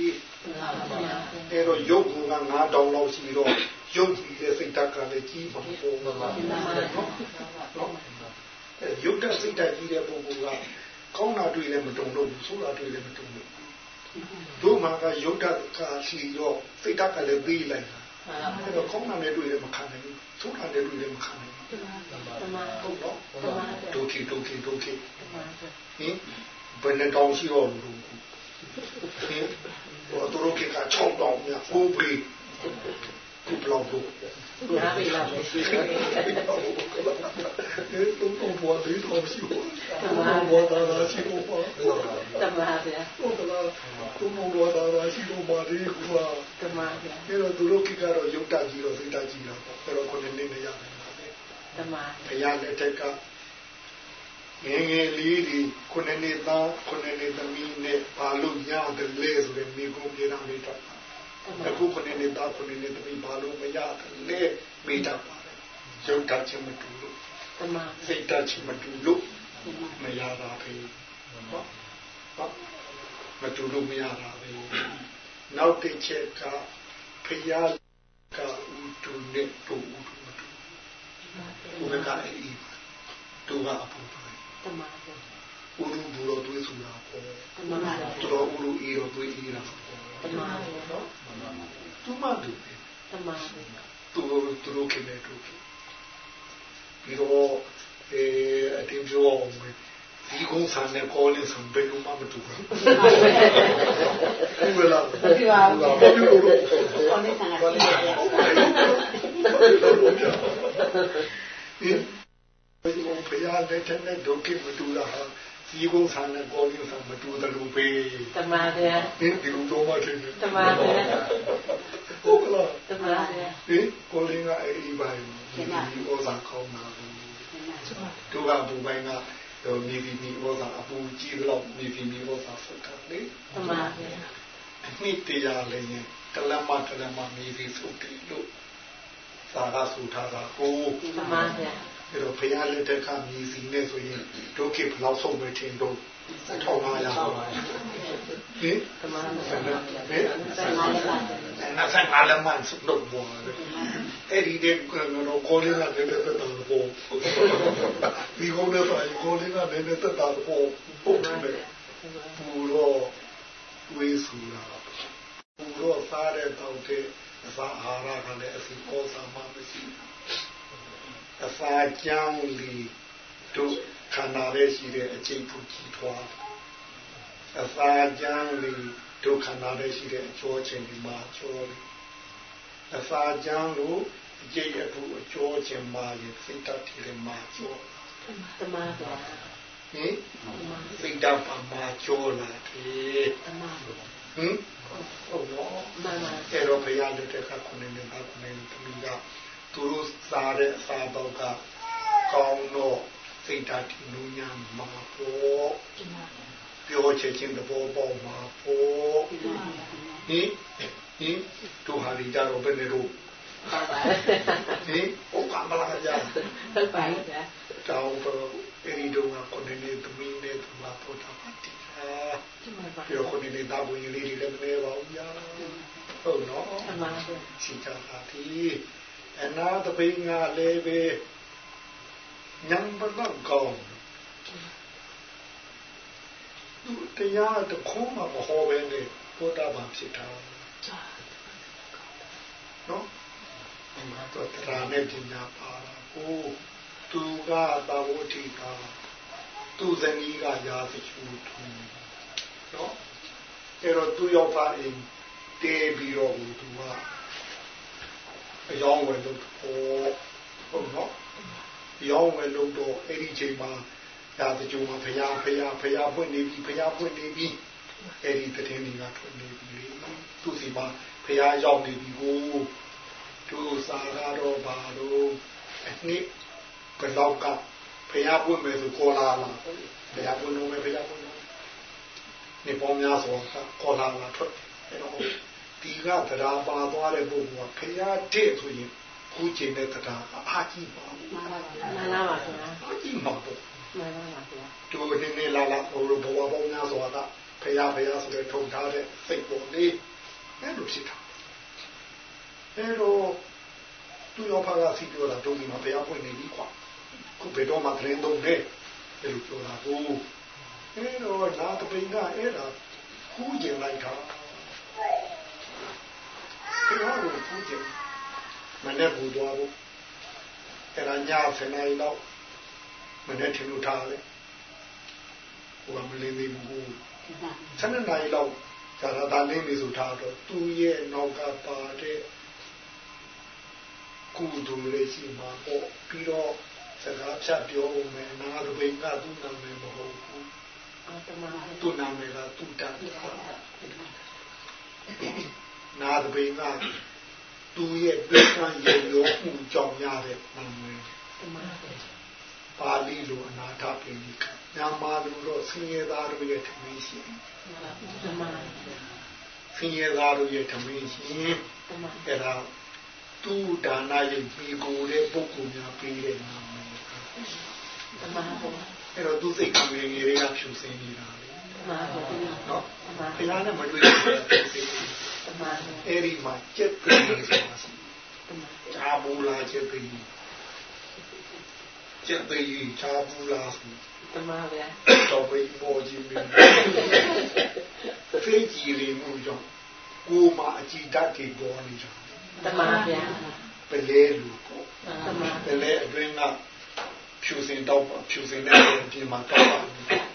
Speaker 2: အဲ့တော့ယုတ်က9000လောက်ရှိတော့ယုတ်ပြီးတဲ့စိတ်တကလည်းကြီးမှာပေါ့မှာယုတ်တစိတ်တကြီးတဲ့ပုဂ္ဂိုလ်ကကောင်းတာတွေ့လည်းမတုံလို့ဘူးဆိုးတာတွေ့လည်းမတုံလို့တို့မှာကယုတ်တကရှိတော့စိတ်တကလည်းပြီးလိုက်တာအဲ့တော့ကောင်းတာလည်းတွေ့လည်းမခံနိုင်ဘူးဆိုးတာလည်းတွေ့လည်းမခံနိုင် ဘူးဟုတ်တော့ဒုက္ခိဒုက္ခိဒုက္ခိဟင်ဘယ်နဲ့တောင်ရှိတော့လို့ဟင်ဟိုတို့ကက6တောင်မြကိုပြီးခုပလောက်ဖို့
Speaker 3: နားပြီလားမရှိဘူး
Speaker 2: အဲတုံးတော့ဘောဒီတော့ရှိဘူးဘောတာလာရှိဘူးပါ
Speaker 3: တမန်ဗျာ
Speaker 2: ဟုတ်ကလားတုံးဘောတာလာရှိဘူးပါဒီကွာ
Speaker 3: တမန်ဗျာ
Speaker 2: အဲတော့သူတို့ကကတော့ရုပ်တကြီးတော့စိတ်တကြီးတော့ပေါ့အဲတော့ခုနှစ်နှစ်နေရတယ်
Speaker 3: တမန်
Speaker 2: ဘုရားလက်ထက်ကငယ်ငယ်လေးဒီခုနှစ်နှစ်သားခုနှစ်နှစ်သမီးနဲ့ဘာလို့ရတယ်လဲဆိုတဲ့မိကုံပြေတာမိတော့အခုခုနှစ်နှစ်သားခုနှစ်နှစ်သမီးဘာလို့မရတယ်လဲမိတာပါတယ်ရုပ်တချင်းမတူလို့
Speaker 3: တမန်
Speaker 2: စိတ်တချင်းမတူလို့မရတာပဲဟောဟောမတူလို့မရတာပဲနောက်တစ်ချက်ကဖရာကဥတုနဲ့တူဥတု မတူဥပကအေးတူကအပူပဲ
Speaker 3: တမန်
Speaker 2: ဥရုဘူရောတွေးဆိုတာပေါ့
Speaker 3: တမန်
Speaker 2: တူတော့ဥရုအေးရောတွေးအေးတာပေါ့
Speaker 3: တမန်နော်
Speaker 2: တူမတူ
Speaker 3: တမန်
Speaker 2: တူတူလို့ခင်တဲ့တူပြီးတော့အဲအတင်းပြောအောင်ဒီကုန်းဆန်နဲ့ကောလင်းဆန်ဘယ်လိုမှမတူဘူးဘယ်လိုလဲ
Speaker 3: ဒီပါဘူးကောလင်းဆန်က ကောလင်းဆန်
Speaker 2: ဒီဘုရားလက်ထက်နဲ့ဒုက္ခမတူတာဟာစီကုန်းဆန်နဲ့ကောလင်းဆန်မတူတယ်လို့ပဲ
Speaker 3: တမန်ဗျာ
Speaker 2: ဟင်ဒီလိုတော့မှထင်တယ်
Speaker 3: တမန်ဗျာ
Speaker 2: ဟုတ်ကလား
Speaker 3: တမန်ဗျာ
Speaker 2: ဟင်ကောလင်းကအဲ့ဒီပိုင်းဒီဩဇာကောင်းတာဘူးတို့ကဘူပိုင်းကမြေဒီမြေဩဇာအပူကြီးတော့မြေဒီမြေဩဇာဆက်တာလေ
Speaker 3: တမန်ဗျာ
Speaker 2: အနှစ်တရားလည်းရင်တလမတလမမြေဒီစုတ်တယ်လို့ သာရဆူထားတာကို
Speaker 3: တမန်ဗျာ
Speaker 2: အဲ့တော့ဖရာလက်ထက်ကမြေစီနဲ့ဆိုရင်ဒုက္ခဘလောက်ဆုံးပဲထင်တော့ထောက်ထားရအောင်ဟင်
Speaker 3: တမန်
Speaker 2: ဆန္ဒ
Speaker 3: ဗျာ
Speaker 2: ဟင်
Speaker 3: ဆန္ဒလည်းပါ
Speaker 2: နာဆန်ငါလည်းမဆုတော့ဘောအဲ့ဒီတဲ့ကတော့ကိုလေးကလည်းတက်တာပေါ့ဒီကုန်းနဲ့ဆိုင်ကိုလေးကလည်းတက်တာပေါ့ဟုတ်တယ်ပူတော့ဝေးဆူလာပူတော့စားတဲ့တောက်တဲ့ အစာအာဟာရကလည်းအစီဩစာမှမရှိအစာကြောင်းလီတို့ခန္ဓာရဲ့ရှိတဲ့အကျိတ်ဖူကြီးထွားအစာကြောင်းလီတို့ခန္ဓာရဲ့ရှိတဲ့အကျော်ချင်းဒီမှာကျော်လီအစာကြောင်းလို့အကျိတ်အဖူအကျော်ချင်းမှာရစိတ်တတ်တယ်မှာကျော်
Speaker 3: တမန်ဗျာ
Speaker 2: ဟင်စိတ်တတ်ပါမှာကျော်လာတယ်
Speaker 3: တမန်ဗျာ
Speaker 2: ဟင်ဟုတ်တော့
Speaker 3: မှန်ပါ
Speaker 2: အဲ့တော့ဘုရားလက်ထက်ကခုနှစ်နှစ်ကခုနှစ်နှစ်သမီးကသူတို့စားတဲ့အစာတော့ကကောင်းတော့စိတ်ဓာတ်ဒီလူညာမှာပေါ့ပြောချက်ချင်းသဘောပေါက်မှာပေါ့ဟင်ဟင်တို့ဟာဒီကြတော့ဘယ်နဲ့တော့
Speaker 3: ဟုတ်ပါ
Speaker 2: ဟင်ဟုတ်ကမလားကြာ
Speaker 3: ဟုတ်ပါဗျာ
Speaker 2: တောင်းတော့အဲ့ဒီတော့ကခုနှစ်နှစ်သမီးနဲ့သူမပေါ်တာပါတိဟာ
Speaker 3: တမန် ပါ
Speaker 2: ပြောခုနှစ်နှစ်သားဘုန်းကြီးလေးတွေလည်းမနေပါဘူးညာဟုတ်နော်
Speaker 3: တမန်ဗျာ
Speaker 2: ရှိကြပါသည်အနာတပိငါလည်းပဲညံပတော့ကောင်းသူတရားတခုမှမဟောပဲနဲ့ဘုဒ္ဓဘာဖြစ်တာနော်ဒီမှာတော့တရားနဲ့ပညာပါတာကိုသူကသာဝတိကသူဇနီးကရာသချူသူ နော်အဲ့တော့သူရောက်ပါရင်တေးပြီးတော့သူကအယောင်းဝယ်လို့ဟောဟုတ်နော်အယောင်းဝယ်လို့တော့အဲ့ဒီချိန်မှာရာဇကြုံမှာဖရာဖရာဖရာပွင့်နေပြီဖရာပွင့်နေပြီအဲ့ဒီတည်င်းတွေကထွက်နေပြီလေသူစီမှာဖရာရောက်နေပြီကိုသူစာကတော့ဘာလို့အနှစ်ဘယ်လောက်ကဖရာပွင့်မယ်ဆိုခေါ်လာလားဖရာပွင့်လို့မယ်ဖရာပွင့်လို့ နေပေါင်းများစွာခေါ်လာလာထွက်အဲ့တော့ဒီကတရားပါသွားတဲ့ပုဂ္ဂိုလ်ကဖရာတဲ့ဆိုရင်ခုချိန်တဲ့တရားကအာကြီးပါဘူး
Speaker 3: မှန်ပါမှန်ပါပါဗျာ
Speaker 2: အာကြီးမှာပေါ့
Speaker 3: မှန်ပါပါဗျာ
Speaker 2: သူနေနေလာလာဟိုဘဝပေါင်းများစွာကဖရာဖရာဆိုတဲ့ထုံထားတဲ့စိတ်ပေါ်လေးအဲ့လိုဖြစ်တာအဲ့တော့သူရောဖာကစီပြောတာတုံးဒီမှာဖရာပွင့်နေပြီကွာခုဘယ်တော့မှသရင်တော့နဲ့အဲ့လိုပြောတာကို အဲ့တော့နာတပိန်ကအဲ့ဒါခူးကျင်လိုက်တာဖရာကိုခူးကျင်မနဲ့ဘူးသွားဘူးအဲ့ဒါည7နာရီလောက်မနဲ့ထင်လို့ထားတယ်ဟိုကမလင်းသေးဘူးဆယ်နှစ်နာရီလောက်ဇာတာတာလင်းနေဆိုထားတော့သူ့ရဲ့နောက်ကပါတဲ့ကုသိုလ်လေးရှိမှာပေါ့ပြီးတော့စကားဖြတ်ပြောဦးမယ်နာတပိန်ကသူ့နာမည်မဟုတ်ဘူး
Speaker 3: တမန်
Speaker 2: သူ့နာမည်ကသူ့တန်နာတပိန်ကသူ့ရဲ့ဒုက္ခရေရောမှုကြောင့်ရတဲ့နာမည်
Speaker 3: တမန်
Speaker 2: ပါဠိလိုအနာထပိဋကမြန်မာလိုတော့ဆင်းရဲသားတို့ရဲ့ထမင်းရှင်
Speaker 3: တမန်
Speaker 2: ဆင်းရဲသားတို့ရဲ့ထမင်းရှင်
Speaker 3: တမန်
Speaker 2: အဲ့ဒါသူဒါနရဲ့ဒီကိုတဲ့ပုဂ္ဂိုလ်များပေးတဲ့နာမည်
Speaker 3: တမန်
Speaker 2: အဲ့တော့သူစိတ်ကငယ်ငယ်လေးကဖြူစင်းနေတာလေ
Speaker 3: တမန်
Speaker 2: နော်
Speaker 3: တမန်
Speaker 2: ဘုရားနဲ့မတွေ့ဘူးဖြူစင်းနေ
Speaker 3: တမန်
Speaker 2: အဲ့ဒီမှာကြက်ပြီးဆိုတာရှိ
Speaker 3: တမန်
Speaker 2: ချာဘူးလားကြက်ပြီးကြက်ပြီးချာဘူးလားဆို
Speaker 3: တမန်ဗျာ
Speaker 2: တော့ဘယ်ပေါ်ကြီးမင်းဖေးကြီးလေးမှုကြောင့်ကိုယ်မှာအကြည်ဓာတ်တွေပေါ်နေကြ
Speaker 3: တမန်ဗျာ
Speaker 2: ပလဲလူပေါ့
Speaker 3: တမန်
Speaker 2: ပလဲအတွင်းက ဖြူစင်တော့ဖြူစင်တဲ့အပြင်မှာတော့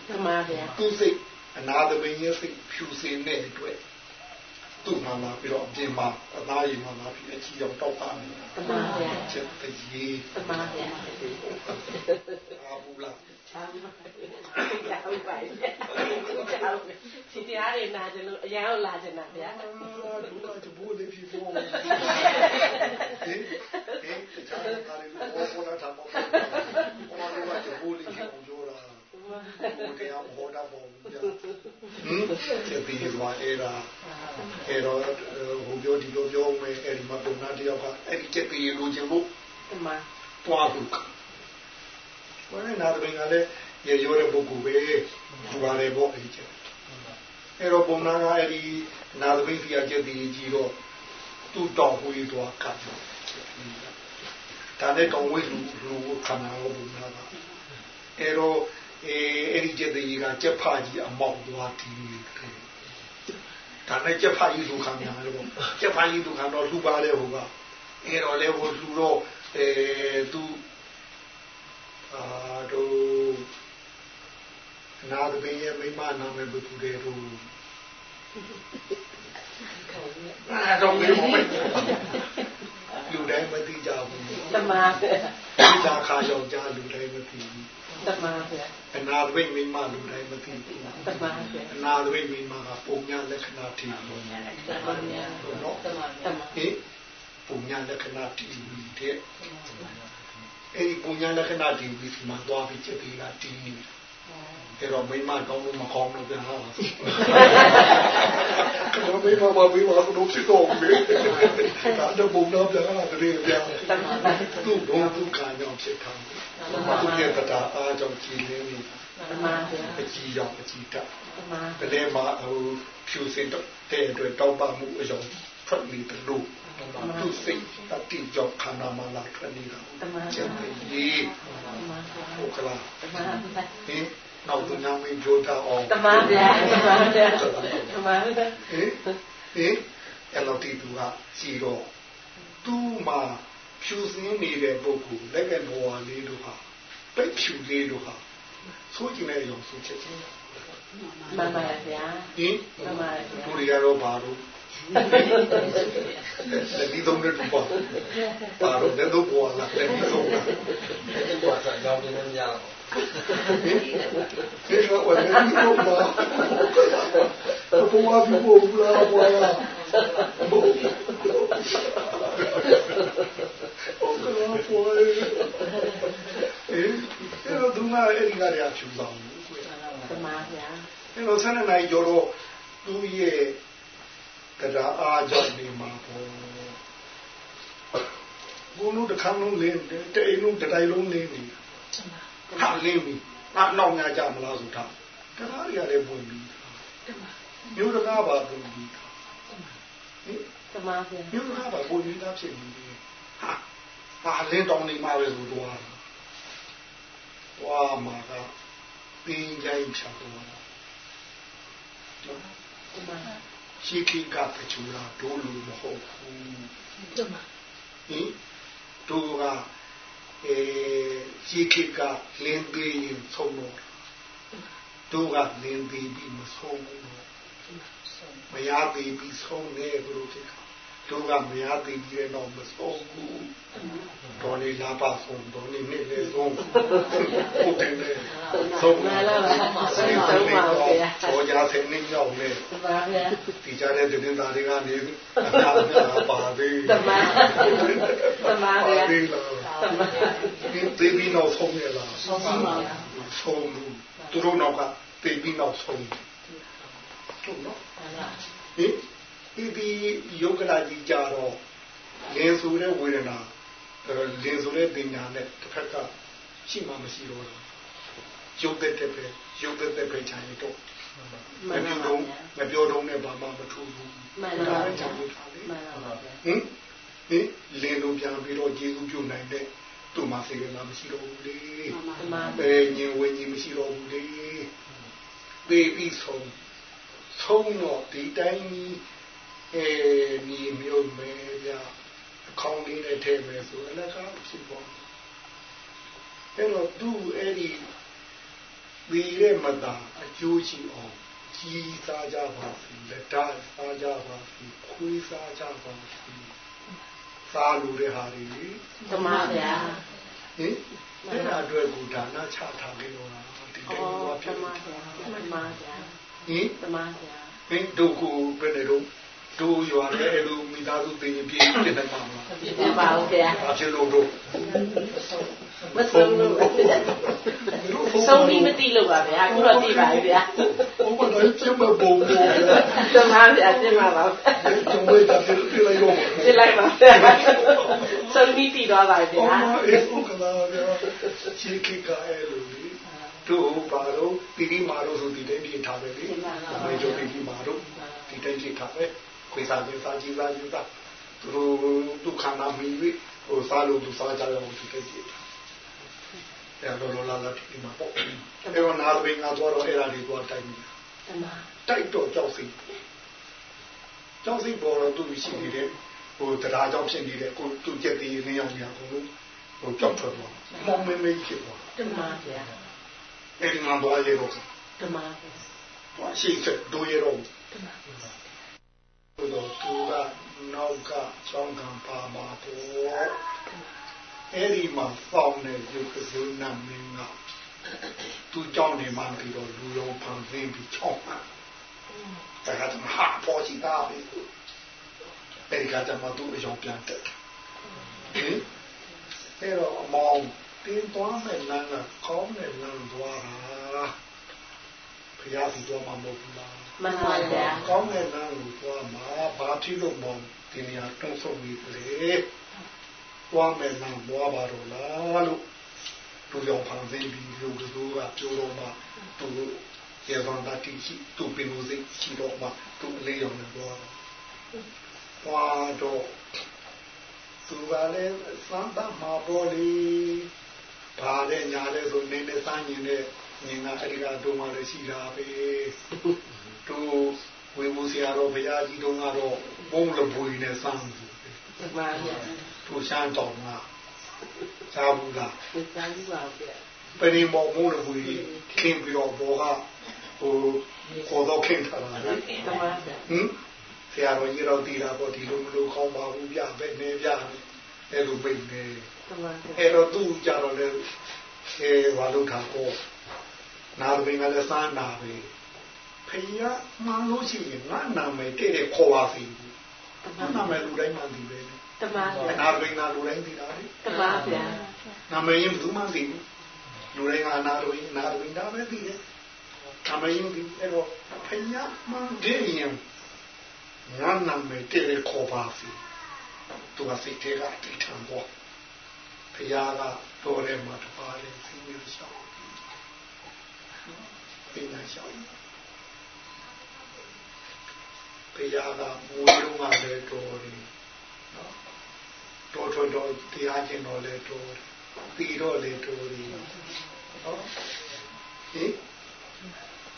Speaker 3: တမန်ဗျာ
Speaker 2: သူစိတ်အနာသမင်းရဲ့စိတ်ဖြူစင်တဲ့အတွက် သူ့မှာလာပြီးတော့အပြင်မှာအသားရည်မှာလာပြီးအချီအောင်တောက်တာနေတာ
Speaker 3: တမန်ဗျာ
Speaker 2: ချက်တကြီး
Speaker 3: တမန်ဗျာ
Speaker 2: အာဘူးလား
Speaker 3: ချမ်းပါကြောက်ပါကြောက်စီတရားတွေနာကြလို့အရန်ကိုလာကြတာဗျာ
Speaker 2: အာဒူလာတဘူလေးဖြစ်ပေါ်ဟင်ဟင်တခြားကားလေးဘောပေါ်တာတော့ဘောလေးကတဘူလေးဖြစ်အောင်ပြောတာ ဘုရားဘောတာပေါ်ဘူးကြာဟင်ချက်ပြီးသွားအဲ့ဒါအဲ့တော့ဟိုပြောဒီလိုပြောမယ်အဲ့ဒီမှာပုံနာတယောက်ကအဲ့ဒီချက်ပြီးလိုချင်ဖို့
Speaker 3: တမန်
Speaker 2: တွားဘူးဘယ်နဲ့နာသမီးကလည်းရေရိုးတဲ့ပုဂ္ဂိုလ်ပဲဒီပါလေပေါ့အဲ့ဒီချက်အဲ့တော့ပုံနာကအဲ့ဒီနာသမီးကြီးအချက်ဒီကြီးတော့သူ့တောင်ဝေးသွားကတ်တယ်ဒါနဲ့တောင်ဝေးလူလူခဏတော့ပုံနာကအဲ့တော့ အဲအဲ့ဒီချက်ဒီကချက်ဖကြီးအမောက်သွားတီးတယ်ဒါနဲ့ချက်ဖကြီးလူခံရတယ်ပေါ့ချက်ဖကြီးလူခံတော့လူပါလေဟိုကအဲ့တော့လေဟိုလူတော့အဲသူအာတို့နာသမီးရဲ့မိမနာမည်ဘယ်သူလဲတို့အာတော့ဘယ်မှာလူတိုင်းမသိကြဘူး
Speaker 3: တမန်
Speaker 2: ဒီသာခါယောက်ျားလူတိုင်းမသိဘူး
Speaker 3: တမန်ဗျာ
Speaker 2: အနာသမီးမိမလူတိုင်းမသိဘူး
Speaker 3: တမန်ဗျာ
Speaker 2: အနာသမီးမိမကပုံညာလက္ခဏာတည်လို့
Speaker 3: တမန်ဗျာ
Speaker 2: နော်
Speaker 3: တမန်တမန်
Speaker 2: ဟင်ပုံညာလက္ခဏာတည်ပြီးတဲ့အဲ့ဒီပုံညာလက္ခဏာတည်ပြီးမှသွားပြီးချက်ပြီးလာတည်နေအဲ့ တော့မိမကောင်းလို့မကောင်းလို့ပြန်လာပါကျွန်တော်မိမမပြီးပါဘူးလို့ဖြစ်တော့မယ်ဒါတော့ဘုံတော့ပြန်လာတယ်ပြန်
Speaker 3: တမန်
Speaker 2: သူ့ဘုံသူ့ခံကြောင့်ဖြစ်တာသူ့ရဲ့တရားအားကြောင့်ကြည်လင်းနေ
Speaker 3: တမန်ဗျာ
Speaker 2: အကြည်ရောက်အကြည်တက်
Speaker 3: တမန်
Speaker 2: ကလေးမှာဟိုဖြူစင်တော့တဲ့အတွက်တောက်ပမှုအယောင်ထွက်နေတယ်လို့သူစိတ်တတိကြောင့်ခန္ဓာမှာလာထွက်နေတာကျန်တယ်ဒီ
Speaker 3: တမန်
Speaker 2: ဟုတ်ကလား
Speaker 3: တမန်
Speaker 2: ဟင် နောက်သူညာမင်းပြောတာအောင်
Speaker 3: တမန်ဗျာတမန်ဗျာတမန်ဗျာ
Speaker 2: ဟင်ဟင်အဲ့လိုတီသူကစီတော့သူ့မှာဖြူစင်းနေတဲ့ပုဂ္ဂိုလ်လက်ကဘဝလေးတို့ဟာပိတ်ဖြူလေးတို့ဟာဆိုးကျင်တဲ့အယောင်ဆိုချက်ချင်း
Speaker 3: မမရဗျာ
Speaker 2: ဟင်
Speaker 3: မမရဗျာ
Speaker 2: ကိုရီးယားတော့ဘာလို့လက်ဒီသုံးနဲ့တူပါပါတော့လက်တော့ပေါ်လာလက်ဒီသုံးတာ
Speaker 5: ဘာသာကြောင်းနေနေရအောင်
Speaker 2: ဒီတော့ ဝင်နေတော့ပါဘောဘာဘူးဘောလာဘောလာဟုတ်ကဲ့ပေါ်အေးအဲ့တော့သူမအဲ့ဒီကရချူဆောင်ကို
Speaker 3: တမန်ဗျာ
Speaker 2: အဲ့တော့ဆန်းနေနိုင်ကြတော့သူ့ရဲ့တရားအားကြောင့်နေမှာပေါ့ဘုံတို့တစ်ခါလုံးလင်းတယ်တိမ်လုံးတစ်တိုင်းလုံးလင်းနေ ဟာလင်းပြီငါနောက်ညာကြမလားဆိုတာတရားတွေကလည်းဝင်ပြီမြို့တကားပါဝင်ပြီဟင်
Speaker 3: တမန်ဗျာ
Speaker 2: မြို့တကားပါဝင်ပြီသားဖြစ်နေတယ်ဟာဟာလင်းတောင်းနေမှာပဲဆိုတော့ဝါမှာကပင်းကြိုင်ဖြတ်တော့
Speaker 3: တမန်
Speaker 2: ရှိခိကပချူရာဒိုးလူမဟုတ်ဘူး
Speaker 3: တမန်
Speaker 2: ဟင်ဒိုးကအဲ ရှိခိကလင်းပေးရင်ဆုံးတော့ဒိုးကလင်းပေးပြီးမဆုံးဘူးတော့မရသေးပြီးဆုံးနေဘုလိုဖြစ်က ဒိုးကမရသေးပြီးတော့မဆုံးဘူးတော်လေးလာပါဆုံးတော်လေးနဲ့လေဆုံးဟုတ်တယ်လေဆုံး
Speaker 3: မလာပါဆုံးပါဗျာ
Speaker 2: တော်ကြဆယ်နှစ်ရောက်နေ
Speaker 3: တမန်ဗျာ
Speaker 2: ဒီကြတဲ့တင်းသားတွေကနေအနာပါသေး
Speaker 3: တမန်တမန်ဗျာ
Speaker 2: သေးလား
Speaker 3: တမန်
Speaker 2: ဒီသေပြီးနောက်ဆုံးရလား
Speaker 3: ဆုံးပါဗျာ
Speaker 2: ဆုံးဘူးသူတို့နောက်ကသေပြီးနောက်ဆုံးဟုတ်နော်ဟင် ဒီဒီယောဂလာကြီးကြတော့လင်းဆိုတဲ့ဝေဒနာလင်းဆိုတဲ့ပညာနဲ့တစ်ခါကရှိမှမရှိတော့ဘူးရုပ်တဲ့တဲ့ပဲရုပ်တဲ့တဲ့ပဲခြံရတော့
Speaker 3: မ
Speaker 2: မ
Speaker 3: လာ
Speaker 2: ပြော
Speaker 3: ပါ
Speaker 2: တော့
Speaker 3: ဗျာ
Speaker 2: မပြောတော့နဲ့ဘာမှမထူဘူး
Speaker 3: မှန်ပါ
Speaker 2: ဒါ
Speaker 3: ဗျာ
Speaker 2: ပဲခြံလို့ထားလေ
Speaker 3: မှန်ပါဗျာ
Speaker 2: ဟင်ဟင်လင်းလို့ပြန်ပြီးတော့ကျေးဇူးပြုနိုင်တဲ့သူ့မှာစေရနာမရှိတော့ဘူးလေ
Speaker 3: တမန်
Speaker 2: ပဲညင်ဝင်းကြီးမရှိတော့ဘူးလေပေးပြီးဆုံးဆုံးတော့ဒီတိုင်း အဲညီမျိုးမဲပြအခေါင်းလေးနဲ့ထည့်မယ်ဆိုအလကားဖြစ်ပေါ်အဲ့တော့သူ့အဲ့ဒီပြီးရဲ့မတာအကျိုးရှိအောင်ကြီးစားကြပါစီလက်ဓာတ်စားကြပါစီခွေးစားကြပါစီစားလို့တဲ့ဟာတွေလေ
Speaker 3: တမဗျာ
Speaker 2: ဟင်အဲ့ဒါအတွက်ကိုဒါနချထားခဲ့တော့ဒီ
Speaker 3: ဩ
Speaker 2: တိုင်းတော့
Speaker 3: တ
Speaker 2: ဖြစ်
Speaker 3: မ
Speaker 2: ဟင်
Speaker 3: ဗျာတမဗျာ
Speaker 2: ဟင်
Speaker 3: တမဗျာ
Speaker 2: ဟင်တို့ကိုဘယ်နဲ့တော့ တို့ရွာတဲ့လူမိသားစုသိရင်ပြည့်ပြည့်နေမှာမလား
Speaker 3: ပြပါဦးဗျာ
Speaker 2: ဘာဖြစ်လို့တို့
Speaker 3: မဆုံးလို့ဆုံးပြီးမသိလို့ပါဗျာအခုတော့သိပါပြီဗျာ
Speaker 2: ဘုံကတော့ကျမဘုံဘုံ
Speaker 3: တမဗျာသိမှာပါ
Speaker 2: ကျမတို့ကပြည့်လိုက်တော့
Speaker 3: သိလိုက်ပါဗျာဆုံးပြီးသိသွားပါဗျာ
Speaker 2: အော်အေးဟုတ်ကလားဗျာချီခိကအဲလိုလေတို့ဘာလို့တိတိမာတို့ဆိုဒီတိုင်းပြင်ထားပဲလေမေတို့တိတိမာတို့ဒီတိုင်းပြင်ထားပဲ ခွေစားခွေစားကြီးစားယူတာသူတို့ဒုက္ခနာမီပြီးဟိုစားလို့သူစားကြရအောင်ဒီတိုင်းပြင်ထားအဲလိုလိုလာလာတိတိမာပေါ့အဲတော့နာဘင်းငါတော့အဲ့ဒါတွေတော့တိုက်ပြီ
Speaker 3: တမ
Speaker 2: တိုက်တော့ကြောက်စိကြောက်စိပေါ်တော့သူရှိနေတယ်ဟိုတရားကြောင့်ဖြစ်နေတဲ့ကိုသူကြက်တည်နေအောင်ညာကိုဟိုကြောက်ထွက်သွားမောင်မမေးဖြစ်သွား
Speaker 3: တမဗျာ
Speaker 2: အဲ့ဒီမှာတော့ရေတော့
Speaker 3: တမဗျာ
Speaker 2: တော့ရှိစဒိုရေတော့ဟို တော့သူကနောက်ကချောင်းကံပါမှာပေါ့အဲ့ဒီမှာပေါင်းတဲ့ရုပ်ကစုနာမင်းကသူကြောင့်နေမှပြီးတော့လူရောဖန်ဆင်းပြီးချောင်းမှာဒါကတည်းကဟာပေါ်စီတာပဲအဲ့ဒီကတည်းကသူ့အကြောင်းပြန်တက်ဟင်အဲ့တော့အမောင်တင်းသွားမဲ့လမ်းကကောင်းတဲ့လမ်းသွားတာ ဖျားစီသွားမှာမဟုတ်ဘူးလား
Speaker 3: မှန်ပါဗျာ
Speaker 2: ကောင်းတဲ့လမ်းကိုသွားမှာဘာဖြစ်လို့မောင်ဒီနေရာတုံးဆုံးပြီလေသွားမယ်လမ်းသွားပါတော့လားလို့သူကြောင့်ဖန်ဆင်းပြီးလူတို့ကပြောတော့မှသူရေဗန်တာတိရှိသူပင်လို့စိတ်ရှိတော့မှသူအလေးရောင်နဲ့သွားတော့သွားတော့သူကလည်းစမ်းတာမှာပေါ်လေဘာလဲညာလဲဆိုနေနေစမ်းရင်လည်း ငင်ကအရိကတို့မှလည်းရှိတာပဲတို့ဝေဘူးဆရာတော်ဘုရားကြီးတို့ကတော့ဘုံလပွေနဲ့စမ်းတယ်
Speaker 3: တမဗျာ
Speaker 2: သူရှမ်းတော်ကသာဘူးလား
Speaker 3: သိစားကြပါဗျာ
Speaker 2: ပရိမောဘုံလပွေခင်းပြီးတော့ဘောကဟိုခေါ်တော့ခင်းထားတာလေ
Speaker 3: တမဗျာ
Speaker 2: ဟင်ဆရာတော်ကြီးတော့တည်တာပေါ့ဒီလိုမလို့ကောင်းပါဘူးပြပဲနေပြအဲ့လိုပိတ်နေ
Speaker 3: တမဗျာ
Speaker 2: အဲ့တော့သူ့ကြတော့လေအဲဘာလို့ထားပေါ့ နာဘင်းကလည်းစမ်းနာပဲဖယားမှန်လို့ရှိရင်ငါနာမယ်တဲ့တဲ့ခေါ်ပါစီငါနာမယ်လူတိုင်းမှန်ပြီပဲ
Speaker 3: တမဗျာ
Speaker 2: နာဘင်းကလူတိုင်းသိတာလေ
Speaker 3: တမဗျာ
Speaker 2: နာမည်ရင်ဘူးမှသိဘူးလူတိုင်းကနာလို့နာလို့ဒါပဲသိတယ်နာမည်ရင်ဒီအဲ့တော့ဖယားမှန်တဲ့ရင်ငါနာမယ်တဲ့တဲ့ခေါ်ပါစီသူကစိတ်ထဲကအတိထံပေါ့ဖယားကတော်တယ်မှာတပါးလေးသိနေရှောင်း ပညာရှောင်းဖယားကမူလုံးကလည်းတော်တယ်နော်တော်တော်တော်တရားကျင့်တော်လည်းတော်တယ်ပြီးတော့လည်းတော်တယ်နော်ဟင်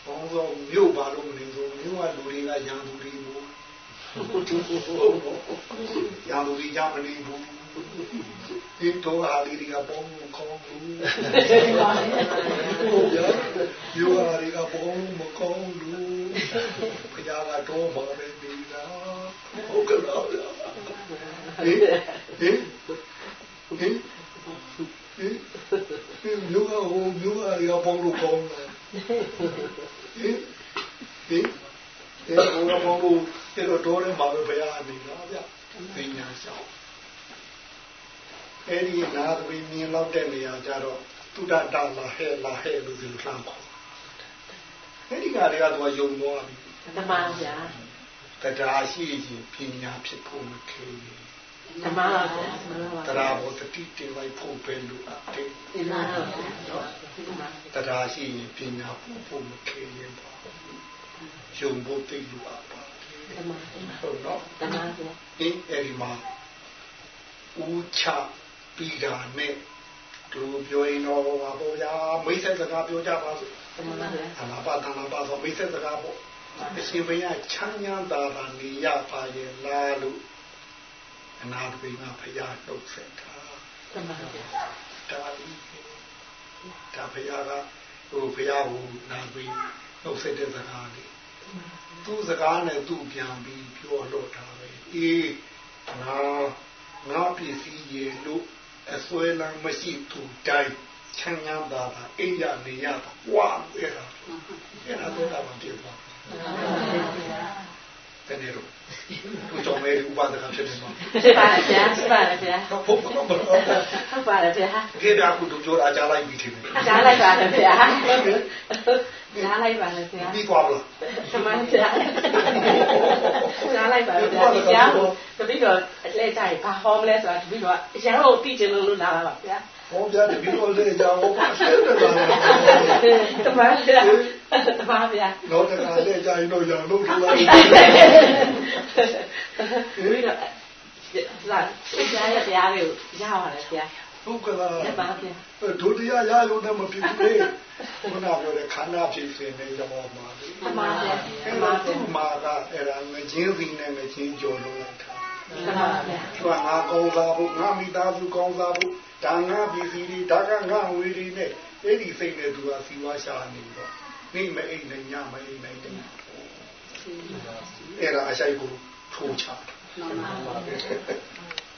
Speaker 2: ဘောင်းတော့မြို့ပါလို့မနေဆိုမြို့ကလူတွေကရန်သူတွေမို့ရန်သူတွေကြမနေဘူး ဒီတော့အားလေးတွေကပေါင်းလို့ကောင်းဘူးဟုတ်ရမြို့အားတွေကပေါင်းလို့မကောင်းဘူးဖခင်ကတော့ပါပဲနေတာဟုတ်ကလားဟင်ဟင်ဟင်ဟင်ဟင်မြို့ကဟိုမြို့အားတွေကပေါင်းလို့ကောင်းတယ်ဟင်ဟင်အဲဟိုကပေါင်းလို့အဲ့တော့တော်တယ်မှာပဲဘုရားနေတာဗျပညာရှောင်း အဲ့ဒီနာသဝိမြင်လောက်တဲ့နေရာကြတော့တုဒ္ဒတာလာဟဲလာဟဲလို့ဒီလိုလှမ်းခေါ်အဲ့ဒီကတွေကသူကယုံသွားပြီ
Speaker 3: တမဗျာ
Speaker 2: တရားရှိရင်ပညာဖြစ်ဖို့မခေဘူး
Speaker 3: တမဗျာတမ
Speaker 2: တရားဘောတတိတေဝိဖို့ပဲလို့အပ်တယ်
Speaker 3: တမဗျာ
Speaker 2: တရားရှိရင်ပညာဖို့ဖို့မခေရင်ပါယုံဖို့သိလို့အပ်ပါ
Speaker 3: တမ
Speaker 2: ဟုတ်နော်
Speaker 3: တမဗျာ
Speaker 2: အင်းအဲ့ဒီမှာဦးချ ပြီးတာနဲ့သူပြောရင်တော့ပါဘောဗျာမိတ်ဆက်စကားပြောကြပါစို့
Speaker 3: တမဗျာ
Speaker 2: အနာပါတနာပါဆိုမိတ်ဆက်စကားပေါ့အရှင်ဘုရားချမ်းသာတာပါနေရပါရဲ့လားလို့အနာတပိငါဖရာနှုတ်ဆက်တာ
Speaker 3: တမဗျာ
Speaker 2: ဒါလေးဒါဖရာကဟိုဖရာဟိုနာပြီးနှုတ်ဆက်တဲ့စကားလေးသူစကားနဲ့သူပြန်ပြီးပြောလို့ထားပဲအေးငါငါပစ္စည်းရေလို့ အစွဲလမ်းမရှိသူတိုင်းချမ်းသာတာအိမ်ရနေရတာဝါအဲ့ဒါအဲ့ဒါတော့တာမပြေပါ တကယ်လို့သူကြောင့်မဲဥပဒကဖြစ်နေမှာ
Speaker 3: ဖြစ်ပါဗျာဖြစ်ပါဗျာ
Speaker 2: ဟုတ်ဟုတ်ဟုတ်ဟုတ်
Speaker 3: ဟုတ်ပါတယ်ဗျာ
Speaker 2: ကေဒါကုတို့ပြောတာကြားလိုက်ပြီထင်တယ်
Speaker 3: ကြားလိုက်ပါလေဗျာကြားလိုက်ပါလေဗျာ
Speaker 2: ပြီးသွားပါလား
Speaker 3: သမန်ဗျာကြားလိုက်ပါဗျာဒီကြားကိုတပိတော့အလဲကြရင်ဘာဟောမလဲဆိုတာတပိတော့အရန်ကိုသိချင်လို့လို့လာတာပါဗျာ
Speaker 2: ဟောပြတယ်ပြီးတော့လေကြောင်ဘာဆဲတယ်လား
Speaker 3: သမန်ဗျာသမန်ဗျာ
Speaker 2: တော့တခါလေကြာရင်တော့ရအောင်လုပ်ထလိုက်
Speaker 3: ပြီးတော့လာကြားရတရားလေးကိုရပါတယ်ဗျာ
Speaker 2: ဟုတ်ကလား
Speaker 3: ရပါဗျာ
Speaker 2: ဒုတိယရလို့လည်းမဖြစ်ဘူးလေခုနပြောတဲ့ခန္ဓာဖြစ်စဉ်နဲ့ရောမှာလေ
Speaker 3: သမန်ဗျာ
Speaker 2: အဲ့
Speaker 3: သမ
Speaker 2: ဒါ
Speaker 3: န်
Speaker 2: သူ
Speaker 3: ဗျာ့
Speaker 2: မှာကအဲ့ဒါငချင်းစီနဲ့ငချင်းကြော်လို့လိုက်တာ
Speaker 3: သမန်ဗျာ
Speaker 2: သူကငါကောင်းစားဖို့ငါမိသားစုကောင်းစားဖို့ ဒါငါပြည်စီတွေဒါကငါဝေတွေနဲ့အဲ့ဒီစိတ်နဲ့သူကစီဝါရှာနေတော့နေမအိမ်နဲ့ညမအိမ်နဲ့တည်းအဲ့ဒါအရှိုက်ကိုထိုးချတာ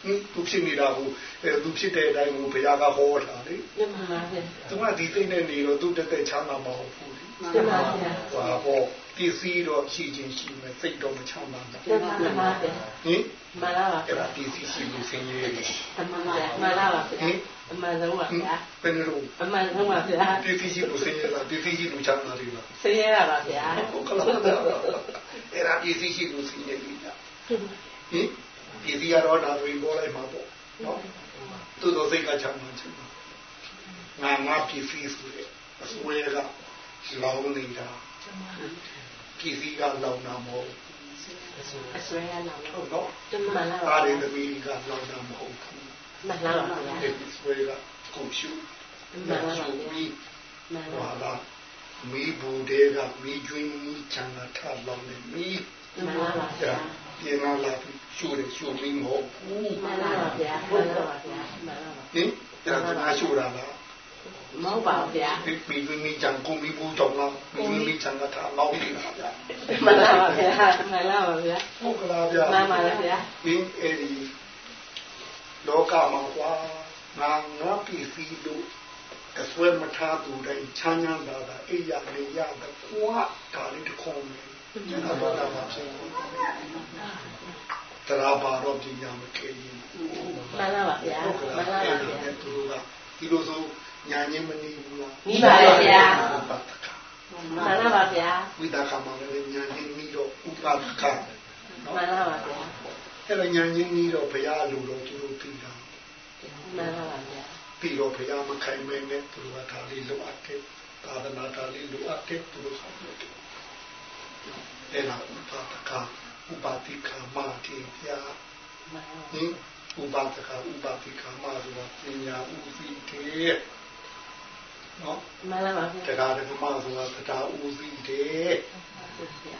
Speaker 2: ဟင်သူဖြစ်နေတာကိုအဲသူဖြစ်တဲ့အတိုင်းကိုဘုရားကဟောတာလေ
Speaker 3: သမန်ဗျာ
Speaker 2: သူကဒီသိနေနေတော့သူတက်တက်ချမ်းသာမဟုတ်ဘူးလေ
Speaker 3: သမန်ဗျာ
Speaker 2: ဟောဟော ပစ္စည်းတော့ရှိချင်းရှိမယ်စိတ်တော့မချမ်းသာဘူး
Speaker 3: သမန်ဗျာ
Speaker 2: ဟင်
Speaker 3: မလာပါ
Speaker 2: အဲ့ဒါပစ္စည်းရှိလို့ဆင်းရဲတယ်
Speaker 3: သမန်ဗျာမလာပါဗျာအမှန်ဆုံးပါ
Speaker 2: ဟင်
Speaker 3: ဗျာ
Speaker 2: ဘယ်လို
Speaker 3: အမှန်ဆုံးပါဗျာ
Speaker 2: ပစ္စည်းရှိလို့ဆင်းရဲတာပစ္စည်းရှိလို့ချမ်းသာတယ်လား
Speaker 3: ဆင်းရဲတာပါဗျာ
Speaker 2: ဟုတ်ကလားအဲ့ဒါပစ္စည်းရှိလို့ဆင်းရဲတယ်ဟင်ပစ္စည်းကတော့ဒါတွေပေါ်လိုက်မှာပေါ့နော်သူတို့စိတ်ကချမ်းသာချင်တာငါငါပစ္စည်းဆိုတဲ့အစွဲကလောင်းနေတာ ပစ္စည်းကလောင်းတာမဟုတ်
Speaker 3: အစွဲရလာ
Speaker 2: ဟု
Speaker 3: တော့
Speaker 2: တ်နော်
Speaker 3: မလာပါ
Speaker 2: အားရသမီးကလောင်းတာမဟုတ်ဘူး
Speaker 3: မလာပါဗျာ
Speaker 2: အဲ့ဒီစွဲကကိုရှု
Speaker 3: မလာပါ
Speaker 2: ရှု
Speaker 3: ဗျာ
Speaker 2: ပြီး
Speaker 3: မလာ
Speaker 2: ဟာလာမီးဘူတဲကမီးကျွင်းမီးချမ်းသာထလောင်းနေမီး
Speaker 3: မလာပါဗျာ
Speaker 2: ပြင်လာလာပြီးရှုတယ်ရှုမီးမဟုတ်ဘူး
Speaker 3: မလာပါဗျာမလာပါဗျာမလာပါ
Speaker 2: ဟင်အဲ့ဒါကနာရှုတာလား
Speaker 3: မဟုတ်ပါဗျာ
Speaker 2: ဒီမီးကျွင်းမီးချမ်းကိုမီးဘူကြောင့်လားမီးကျွင်းမီးချမ်းသာထလောင်းနေတာဗျာ
Speaker 3: မလာပါဗျာမလာပါဗျာ
Speaker 2: ဟုတ်ကလားဗျာ
Speaker 3: မှန်ပါလားဗျာ
Speaker 2: ဒီအဲ့ဒီလောကမှာကွာငါငါပစ္စည်းတို့အစွဲမထားသူတိုင်းချမ်းသာတာတာအိယာနေရတဲ့ကွာဒါလေးတစ်ခုံးတယ်ကျွန်တော်တော့တာပါဖြစ်တရားပါတော့ပညာမခေရင်
Speaker 3: မလာပါဗျာ
Speaker 2: ဟုတ်က
Speaker 3: မ
Speaker 2: လား
Speaker 3: လာ
Speaker 2: အဲ့
Speaker 3: ပါ
Speaker 2: ဒီ
Speaker 3: ဗျာ
Speaker 2: နဲ့သူတို့ကဒီလိုဆို ညာညင်းမနေဘူးလား
Speaker 3: နီးပါလေဗျာ
Speaker 2: ဥပဒက
Speaker 3: မလာပါဗျာ
Speaker 2: ဝိဒါကမှာလည်းညာညင်းပြီးတော့ဥပဒက
Speaker 3: မလာပါဗျာ
Speaker 2: အဲ့ဒါညာညင်းပြီးတော့ဘုရားလူတော်သူတို့ပြီးတာ
Speaker 3: မလာပါဗျာ
Speaker 2: ပြီးတော့ဘုရားမခိုင်မဲနဲ့သူတို့ကဒါလေးလိုအပ်တယ်သာသနာဒါလေးလိုအပ်တယ်သူတို့ဆောင်တယ်အဲ့ဒါဥပဒကဥပတိကမာတိပြာ
Speaker 3: မလာ
Speaker 2: ဟင်ဥပဒကဥပတိကမာဆိုတာပညာဥသိတယ် နော်
Speaker 3: မလာပါဗျာ
Speaker 2: တရားဓမ္မဆိုတာတရားဥသိတယ်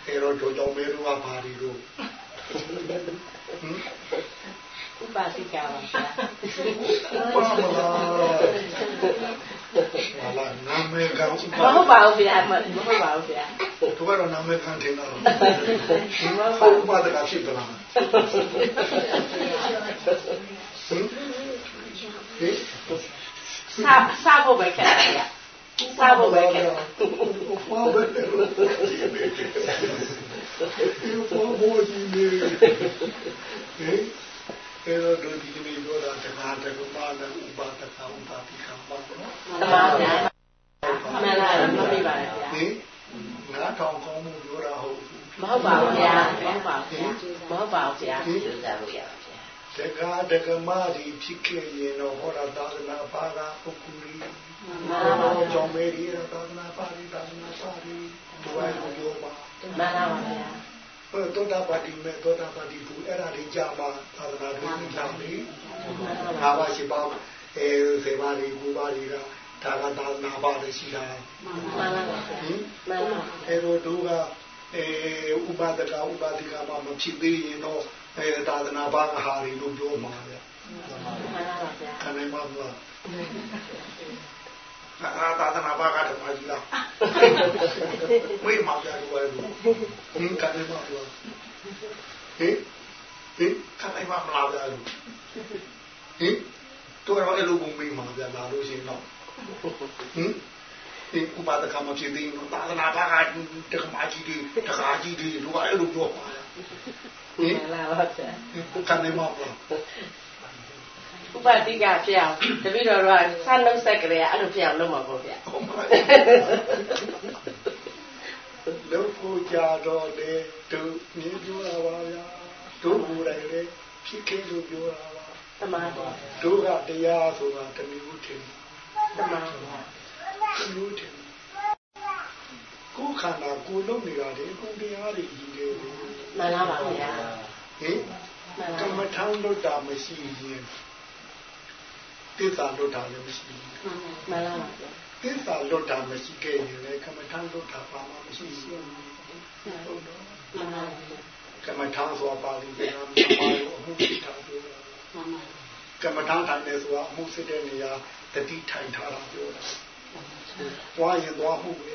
Speaker 2: အဲ့တော့တို့ကြောင့်မဲတို့ကဘာတွေတို့ဟင်
Speaker 3: ဥပါတိကပါဗျာ
Speaker 2: ဘာမလားဘာလာနာမည်ကဥပ
Speaker 3: မဟုတ်ပါဘူးဗျာမဟုတ်ပါဘူးဗျာ
Speaker 2: သူကတော့နာမည်ခံထင်တာတော့
Speaker 3: မ
Speaker 2: ဒီ
Speaker 3: ဟုတ်
Speaker 2: မှာ
Speaker 3: ပါ
Speaker 2: ဥ
Speaker 3: ဘူး
Speaker 2: ပဒကဖြစ်သလားဟင်ဟင်
Speaker 3: စားစားဖို့ပဲခက်တယ်ဗျာစားဖို့ပဲခက်တယ်
Speaker 2: ဘာပဲလို့ဒီဘောဘောကြီးနေဟင်အဲ့တော့ဒီဒီနေ့တော့တရားတက္ကမနဲ့ဥပဒကဥပတိကမှာနော်
Speaker 3: တမန်ဗျာမလာမပြပါနဲ့ဗျာ
Speaker 2: ဟင်ငါတောင်ကောင်းမှုပြောတာဟုတ်ဘူး
Speaker 3: မဟုတ်ပါဘူးဗျာမဟုတ်ပါဘူးဗျာမဟုတ်ပါဘူးဗျာ
Speaker 2: ဟင်
Speaker 4: ကျိုးစားလို့ရပါဗျာ
Speaker 2: တက္ကတက္ကမကြီးဖြစ်ခဲ့ရင်တော့ဟောတာသာသနာပါကပုဂ္ဂိုလ်ကြီး
Speaker 3: မလာပါဘူး
Speaker 2: ကြောင့်မေရီသာသနာပါရီသာသနာပါရီဘဝကိုပြောပါ
Speaker 3: မလာပါဗျာ
Speaker 2: ဟိုသောတာပတိမေသောတာပတိဘူအဲ့ဒါလေးကြာမှာသာသနာ့တွင်ကြာပြီငါးပါးရှိပါအဲစေပါရီကူပါရီကဒါကသာသနာပါလေရှိတာ
Speaker 3: မလာပါ
Speaker 2: ဟင်
Speaker 3: မလာပါ
Speaker 2: အဲတို့တို့ကအဲဥပဒကဥပဒိကမှာမဖြစ်သေးရင်တော့ အဲသာသနာပါကဟာရီလို့ပြောမှာဗျ
Speaker 3: မလာပါဗျာ
Speaker 2: ခဏမှမလားဟငါသာသနာဘာကဓမ္မကြီးလားဝိမာပြလို့ပဲလို့ဟင်းကန်နေမှာလို့ဟင်ဟင်ခံလိုက်မှမလားဗျာလို့ဟင်တို့တော့အဲ့လိုပုံမေးမှာဗျာလာလို့ရှိရင်တော့ဟင်ဒီဥပဒကမဖြစ်သေးဘူးသာသနာဘာကတက္ကမကြီးတွေတက္ကကြီးတွေတို့အဲ့လိုပြောပါလား ဟင်
Speaker 3: လာပါဗျာ
Speaker 2: ခံနေမှာပေါ့
Speaker 3: ဥပတိကဖြစ်အောင်တပည့်တော်တို့ကဆန်းနှုတ်ဆက်ကလေးအဲ့လိုဖြစ်အောင်လုပ်မှာပေါ့ဗျာ
Speaker 2: ဟုတ်ပါလို့ကိုကြတော့လေသူမြင်ပြောတာပါဗျာတို့ကိုယ်တိုင်လေဖြစ်ခဲ့လို့ပြောတာပါ
Speaker 3: တမန်တော်
Speaker 2: တို့ကတရားဆိုတာတမျိုးထင်
Speaker 3: တမန်တော်
Speaker 2: တမျိုးထင်ကိုယ်ခန္ဓာကိုယ်လုံးနေတာလေကိုယ်တရားတွေကြီးတယ်
Speaker 3: မှန်လားပါဗျာ
Speaker 2: ဟင်
Speaker 3: မှန်
Speaker 2: က
Speaker 3: လား
Speaker 2: မ္မထမ်းလွတ်တာမရှိရင်သစ္စာလွတ်တာလည်းမရှိဘူး
Speaker 3: မှန်လားပါဗျာ
Speaker 2: သစ္စာလွတ်တာမရှိခဲ့ရင်လည်းကမ္မထမ်းလွတ်တာပါမှမရှိဘူးဟုတ်တော့
Speaker 3: မှန်လားပါဗျာ
Speaker 2: ကမ္မထမ်းဆိုတာပါဠိပြန်မှာလို့အမှုဖြစ်တာပြောတာကမ္မထမ်းထိုင်တယ်ဆိုတာအမှုစစ်တဲ့နေရာတတိထိုင်ထားတာပြောတာသွားရင်သွားမှုပဲ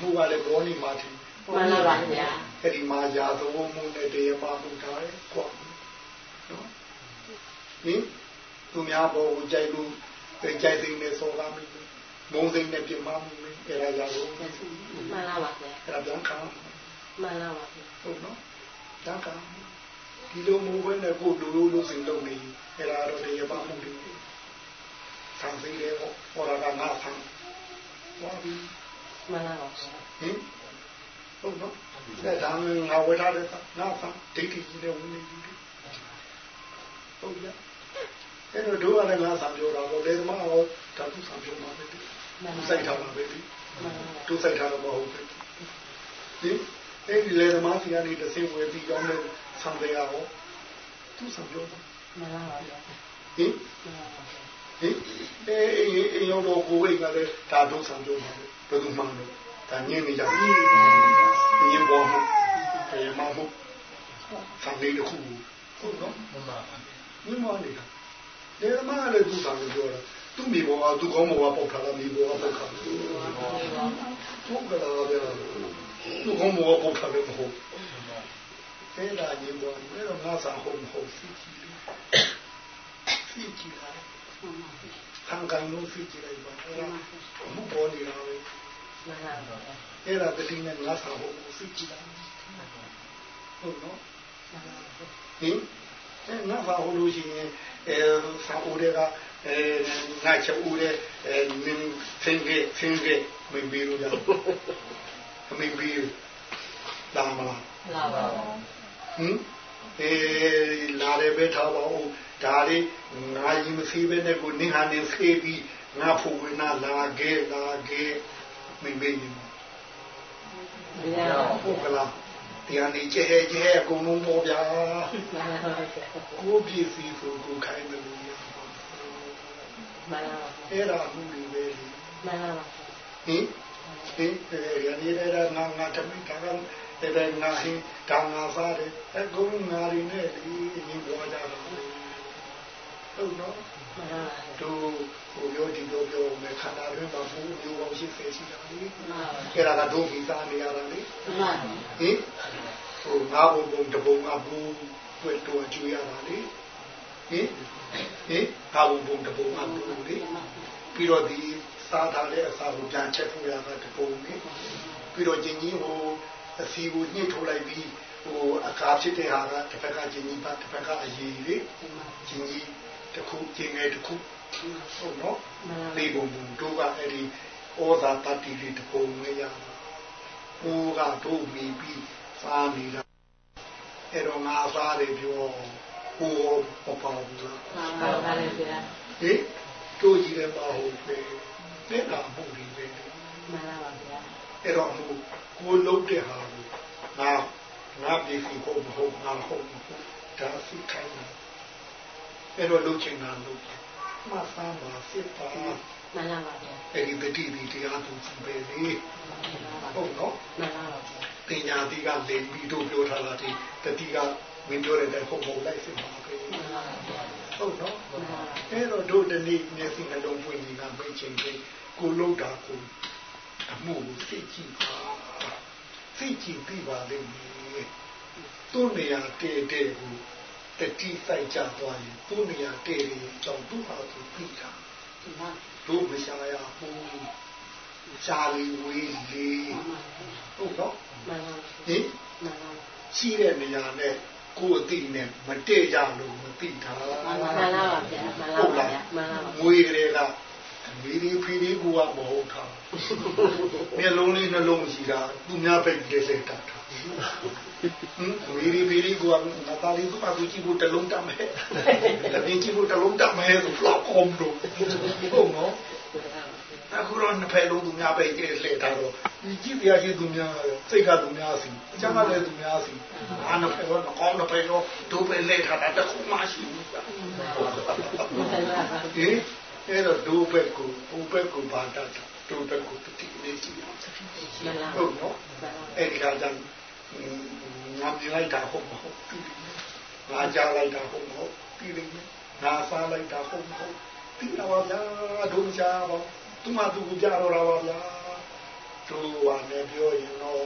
Speaker 2: မှုကလည်းဘောနေမှာထင်
Speaker 3: မှန်လားပါဗျာ
Speaker 2: အဲ့ဒီမှာယာသဝမှုနဲ့တရားပါမှုထားတယ်ကွာနော်ဟင်သူများဘောကိုကြိုက်လို့ကြိုက်စိမ့်နဲ့စောကားမိမုံစိမ့်နဲ့ပြမမှုနဲ့အဲ့ဒါယာသဝ
Speaker 3: မှန်လားပါဗျာ
Speaker 2: အဲ့ဒါပြန်ခံ
Speaker 3: မှန်လားပါဗျာ
Speaker 2: ဟုတ်နော်ပြန်ခံဒီလိုမျိုးပဲနဲ့ကိုလူလိုလိုစိမ့်လုပ်နေအဲ့ဒါတော့တရားပါမှုတွေဆံသိတယ်ဟောဟောတာကငါဆံဟောပြီ
Speaker 3: မှန်လားပါဗျာ
Speaker 2: ဟင် ဟုတ်နော်အဲ့ဒါမှငါဝေထားတဲ့ငါဆံဒိဋ္ဌိကြီးနဲ့ဝင်နေပြီဟုတ်ပြအဲ့တော့တို့ကလည်းငါဆံပြောတာပေါ့လေသမားရောဓာတုဆံပြောမှာပဲဒီ
Speaker 3: မှန်လား
Speaker 2: စိုက်ထားတာပဲဒီ
Speaker 3: မှန်လားပါ
Speaker 2: တို့စိုက်ထားတော့မဟုတ်ဘူးဒီအဲ့ဒီလေသမားစီကနေတစ်ဆင့်ဝယ်ပြီးကြောင်းတဲ့ဆံတရားဟောသူဆံပြောတာ
Speaker 3: မှန်လားပါဗျာ
Speaker 2: ဟင်
Speaker 3: မှန်လားပါဗျာ
Speaker 2: ဟင်အဲအင်းရောတော့ကိုဝိတ်ကလည်းဒါတို့ဆံပြောမှာဘယ်သူမှမလို့ ဒါညင်းနေကြပြီညင်းပေါ်မှာတရားမဟုတ်ဆံလေးတစ်ခုဟုတ်နော်
Speaker 5: မှန်ပါပါ
Speaker 2: ညင်းမနေတာလေသမားလည်းသူဆံပြောတာသူ့မိဘကသူကောင်းမောကပေါက်ထားတာမိဘကပေါက်ထားတယ်ဟုတ်ကဲ့လားဗျာသူကောင်းမောကပေါက်ထားတယ်မဟုတ်အဲ့ဒါညင်းပေါ်အဲ့တော့ငါဆံဟုတ်မဟုတ်သိကြည့်သိကြည့်လားခံကန်လို့သိကြည့်လိုက်ပါအဲ့ဒါဘုပေါ်နေတာပဲ
Speaker 3: မှန်လားပါဗျာ
Speaker 2: အဲ့ဒါတတိနဲ့ငါဆံဟုတ်ကိုသိကြည့်လားဟုတ်နော်
Speaker 3: မှန်လားပါဗျာ
Speaker 2: ဟင်အဲငါဘာလို့လို့ရှိရင်အဲဆာဦးတွေကအဲငါချူတဲ့အဲနင်းသင်္ကေသင်္ကေမင်းပြီးလို့ရမင်းပြီးလာမလား
Speaker 3: လာပါပါ
Speaker 2: ဟင်အဲလာတယ်ပဲထားပါဦးဒါလေးငါရင်မစီးပဲနဲ့ကိုနင်းဟာနေဆေးပြီးငါဖို့ဝင်လာလာခဲ့လာခဲ့ မင်းပြီးရင်
Speaker 3: ဗျာ
Speaker 2: ဟုတ်ကလားတရားနေကျဲကျဲအကုန်လုံးပေါ်ဗျာ
Speaker 3: မှန်လားပါဗျာ
Speaker 2: ကိုပြည့်စည်ဆိုကိုခိုင်းတယ်လို့ရ
Speaker 3: မှန်လားပါ
Speaker 2: အဲ့ဒါမှုတွေပဲလေ
Speaker 3: မှန်လားပါ
Speaker 2: ဟင်ဟင်ရနေရတာငါငါတမိတာကတဲ့ငါဟင်ဒါငါစားတယ်အကုန်ငါရင်းနဲ့ဒီရင်ပေါ်ကြတော့ ဟုတ်နော်
Speaker 3: မှန်လားပါ
Speaker 2: တို့ဟိုပြောဒီလိုပြောမယ်ခန္ဓာတွင်းမှာဘူးမျိုးပေါင်းရှိစေရှိတာလေ
Speaker 3: မှန်ပါပါ
Speaker 2: အဲ့ဒါကတို့မိသားနေရတာလေ
Speaker 3: မှန်ပါ
Speaker 2: ဟင်ဟိုငါဘုံဘုံတဘုံအဘူးွယ်တော်ကျွေးရတာလေဟင်ဟင်ငါဘုံဘုံတဘုံအဘူးလေပြီးတော့ဒီစားထားတဲ့အစာကိုပြန်ချက်ထုတ်ရတာတပုံလေပြီးတော့ကျင်ကြီးဟိုအစီကိုညှိထုတ်လိုက်ပြီးဟိုအခါဖြစ်တဲ့ဟာကတစ်ဖက်ကကျင်ကြီးပါတစ်ဖက်ကအရေးလေကျင်ကြီး တစ်ခုကျင်ငယ်တစ်ခုဟုတ်နော်
Speaker 3: မှန်လား
Speaker 2: ဒီဘုံဘုံတို့ကအဲ့ဒီဩဇာတတ္တိလေးတပုံလေးရတာဟိုကတို့မိပြီးစားနေတာအဲ့တော့ငါစားတယ်ပြောဟိုပပဘူးလား
Speaker 3: မှန်ပါပါလေဗျာ
Speaker 2: ဟင်တို့ကြီးလည်းမဟုတ်ပဲတဲ့ကမှုတွေပဲ
Speaker 3: မှန်လားပါဗျာ
Speaker 2: အဲ့တော့ဟိုကိုလုံးတဲ့ဟာကိုငါငါပြည်စီကိုမဟုတ်ငါဟုတ်မဟုတ်ဒါစိတ်ခိုင်းတာ အဲ့တော့လုပ်ချင်တာလုပ်မဆမ်းပါစစ်ပါ
Speaker 3: မှန်လားပါဗျာ
Speaker 2: အဲ့ဒီတတိဒီတရားသူစီပဲလေဟုတ်နော်
Speaker 3: မှန်လားပါဗျာ
Speaker 2: ပညာတိကလိမ်ပြီးတို့ပြောထားတာဒီတတိကမင်းပြောတဲ့အတိုင်းဟုတ်ဟုတ်လိုက်စစ်ပါပဲ
Speaker 3: မှန်လားပါဗျာ
Speaker 2: ဟုတ်နော်အဲ့တော့တို့တနေ့မျက်စိနှလုံးပွင့်နေတာမိတ်ချင်းချင်းကိုလုံးတာကိုအမှုကိုသိကြည့်ပါသိကြည့်ပြီးပါလိမ့်မယ်သူ့နေရာတည်တဲ့ကို တတိစိုက်ကြသွားရင်သူ့နေရာတည်တယ်ကြောင့်သူ့ဟာသူပြီးတာတို့မရှာရဘူးရှာလီဝေးလေဟုတ်နော်
Speaker 3: မှန်ပါ
Speaker 2: ဟင်
Speaker 3: မှန်ပါ
Speaker 2: ရှိတဲ့နေရာနဲ့ကိုယ်အသိနဲ့မတည့်ကြလို့မသိတာ
Speaker 3: မှန်ပါမှန်ပါဗျာမှန်ပါဗျာမှန်ပါ
Speaker 2: ငွေကလေးကမီဒီဖီဒီကူကမဟုတ်တာမျက်လုံးလေးနှလုံးရှိတာသူများပဲကြည့်စေတာဟင်မီဒီဖီဒီကူကငါသားလေးသူ့အကူကြည့်ဖို့တလုံးတ မယ်တပင်းကြည့်ဖို့တလုံးတမယ်ဆိုဖလောက်ကွန်တော့ဟုတ်နော်အခုတော့နှစ်ဖက်လုံးသူများပဲကြည့်လေတာတော့ဒီကြည့်ပြရချင်းသူများစိတ်ကသူများစီအချမ်းကလည်းသူများစီအားနှစ်ဖက်တော့ကောင်းနှစ်ဖက်တော့ဒုပဲလေထားတာတခုမှရှိဘူးဟင်အဲ့တော့ဒုဘက်ကိုဘုဘက်ကိုဘာတတ်ဒုဘက်ကိုတတိလေးကြည့်အောင်
Speaker 3: မှန်ပါ
Speaker 2: ဟုတ်နော်အဲ့ဒီကကြောင့်ငါပြလိုက်တာဟုတ်မ ဟုတ်ငါကြားလိုက်တာဟုတ်မဟုတ်ပြီးလိမ့်မယ်ငါစားလိုက်တာဟုတ်မဟုတ်ပြီးတော့ဗျာဒုမချာပါသူမသူကိုကြားတော့တာပါဗျာတို့ဟာလည်းပြောရင်တော့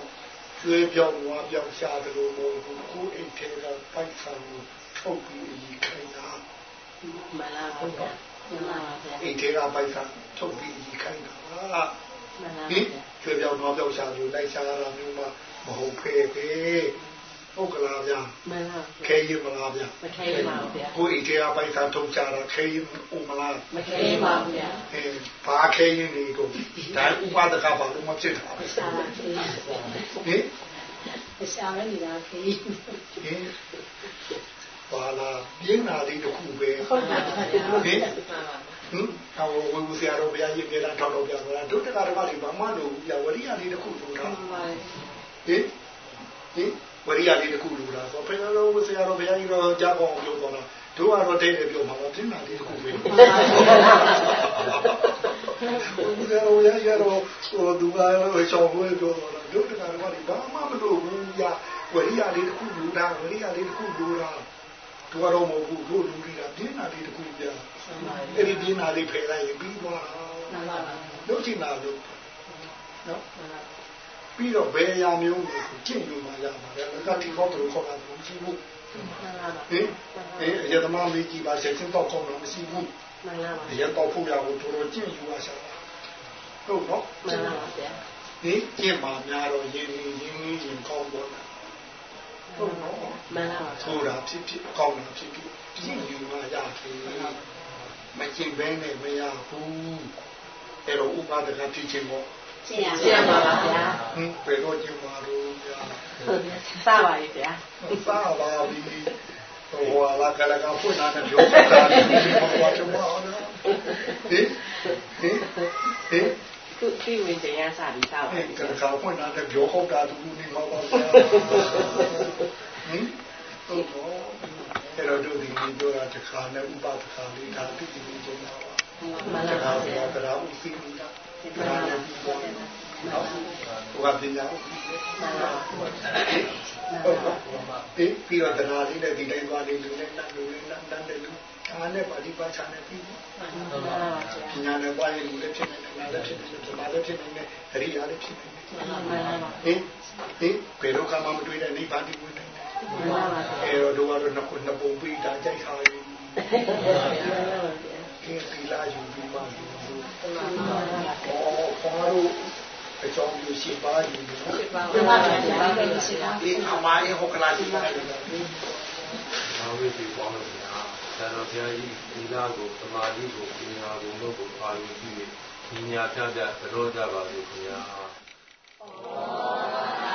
Speaker 2: ကျွေးပြောင်းဝါပြောင်းရှာတယ်လို့မဟုတ်ဘူးကိုယ်အိတ်ထဲကပိုက်ဆံကိုထုတ်ပြီးခိုင်းတာ
Speaker 3: မှန်ပါဗျာမှန်ပါဗျာ
Speaker 2: အိတ် ထဲကပိုက်ဆံထုတ်ပြီးခိုင်းတာ
Speaker 3: မှန်ပါ
Speaker 2: ဟင်ကျွေးပြောင်းတော့ပြောင်းရှာလို့လိုက်ရှာရတာမျိုးမှမဟုတ်ဖဲပဲဟုတ်ကလားဗျာ
Speaker 3: မှန်ပါ
Speaker 2: ခဲရင်မလားဗျာ
Speaker 3: မခဲပါဘူးဗျာ
Speaker 2: ကိုယ်အိတ်ထဲကပိုက်ဆံထုတ်ကြတာခဲရင်ဥမလား
Speaker 3: မခဲပါဘူးဗျာ
Speaker 2: အဲဘာခဲရင်ဒီကိုဒါဥပဒကဘာလို့မဖြစ်တာလဲ
Speaker 3: စာပါခေး
Speaker 2: ဟင်
Speaker 3: အစာပဲနေတာခေး
Speaker 2: ဟင်ဘာလာပြင်းလာလေးတစ်ခုပဲ
Speaker 3: ဟုတ်ပါဗျာ
Speaker 2: ဟင်ဟင်ဟောဝေဝဆရာတော်ဘုရားကြီးပြေတာထောက်တော့ပြဆိုတာဒုတက္ကရကလေးဘာမှလို့ပြဝရိယလေးတစ်ခုလို့တာ
Speaker 3: မှန်ပါ
Speaker 2: ဟင်ဟင်ဝရိယလေးတစ်ခုလို့တာဆိုဖေတော်ဝဆရာတော်ဘုရားကြီးတော့ကြားကောင်းအောင်ပြောတော့တာတို့ကတော့တဲ့တယ်ပြောမှာပြင်းလာလေးတစ်ခုပဲဝဆရာတော်ဘုရားကြီးတော့ဟိုသူကတော့ရှောင်းလို့ပြောတော့ဒုတက္ကရကလေးဘာမှမလို့ဘူးပြဝရိယလေးတစ်ခုလို့တာဝရိယလေးတစ်ခုလို့တာတို့ကတော့မဟုတ်ဘူးတို့လူကြီးကပြင်းလာလေးတစ်ခုပြအဲ့ဒီပြင်းလာလေးဖယ်လိုက်ရင်ပြီးသွား
Speaker 3: မှန်ပါမှန်ပါ
Speaker 2: လုပ်ချင်တာလို့နော် ပြီးတော့ဘယ်အရာမျိုးကိုကျင့်လို့မှရမှာလဲငါတိဘောတို့ခေါ်တာမရှိဘူး
Speaker 3: မှန်ပါ
Speaker 2: ဟင်အဲအရသမားလေးကြီးပါဆက်ချင်းတော့ကောင်းတော့မရှိဘူး
Speaker 3: မှန်ပါ
Speaker 2: အရတော့ဖို့ရဖို့တို့တော့ကျင့်ယူရရှာဟုတ်နော်
Speaker 3: မှန်ပါဗျာ
Speaker 2: ဒီကျင့်ပါများတော့ရင်းရင်းရင်းရင်ကောင်းတော့ဟုတ်နော်
Speaker 3: မှန်ပါ
Speaker 2: ဆိုတာဖြစ်ဖြစ်ကောင်းတာဖြစ်ဖြစ်ကျင့်ယူမှရတယ်မကျင့်ဘဲနဲ့မရဘူးအဲ့တော့ဥပဒကဖြစ်ခြင်းပေါ့
Speaker 3: ရှင်းရရှင်းပါပါဗျာ
Speaker 2: ဟင်ဘယ်တော့ကျင်းပါတော့ဗျာ
Speaker 3: စပါပြီဗျာ
Speaker 2: စားပါပြီဟိုလာကလည်းကဖွင့်လာတဲ့ပြောတာဒီဘာချမောင်းဟင်ဟင်ဟင်
Speaker 3: ခုဒီဝင်တရားစပြီးစပါ
Speaker 2: ဟင်
Speaker 3: ပြီ
Speaker 2: ကလည်းကဖွင့်လာတဲ့ပြောဟုတ်တာသူနေမှာပါဗျာဟင်ဟုတ်တော့အဲ့တော့တို့ဒီနေ့ပြောတာတစ်ခါနဲ့ဥပဒခါလေးဒါတိတိကျကျပါပါ
Speaker 3: မှန်
Speaker 2: တ
Speaker 3: ပါ
Speaker 2: ခါ
Speaker 3: ဗျာ
Speaker 2: ကတရားဥသိနေတာဒါလည်းပြီးတော့နော် ဟိုကပညာဥသိတယ်
Speaker 3: မှန်ပါ
Speaker 2: ဟုတ်ပါဒီပြီးတော့တရားလေးနဲ့ဒီတိုင်းသွားလေးလူနဲ့နတ်လူနဲ့နတ်နတ်တဲ့လူအားနဲ့ပါဠိပါချာနဲ့ပြီး
Speaker 3: မှန်ပါဗျာ
Speaker 2: ပညာနဲ့ပွားရင်လူလည်းဖြစ်နေတယ်နာလည်းဖြစ်နေတယ်ဓမ္မလည်းဖြစ်နေတယ်အရိယာလည်းဖြစ်နေတယ်
Speaker 3: မှန်ပါပါ
Speaker 2: ဟင်ဟင်ဘယ်တော့မှမတွေ့တဲ့နိဗ္ဗာန်တည်ဝင်တယ်
Speaker 3: မှန်ပါပါ
Speaker 2: အဲတော့တို့ကတော့နှစ်ခုနှစ်ပုံပြီးတာကြိုက်ထားရင်ဒီသီလာယူပြီးမှ ယူလို့အော်ဘာလို့အကြောင်းပြုရှိပါယူလို့
Speaker 3: မှန်ပါဗျာရှိပါ
Speaker 2: ဒီအမိုင်းဟောကလာရှိပါတယ်။
Speaker 5: နောက်ဝိသေပေါင်းလို့ညာဆရာတော်ဘုရားကြီးဒီလာကိုသမာဓိကိုပညာကိုလို့ကိုအာရုံပြုပြီးဒီညာပြတ်တဲ့သရောကြပါလို့ခင်ဗျာ။
Speaker 6: တ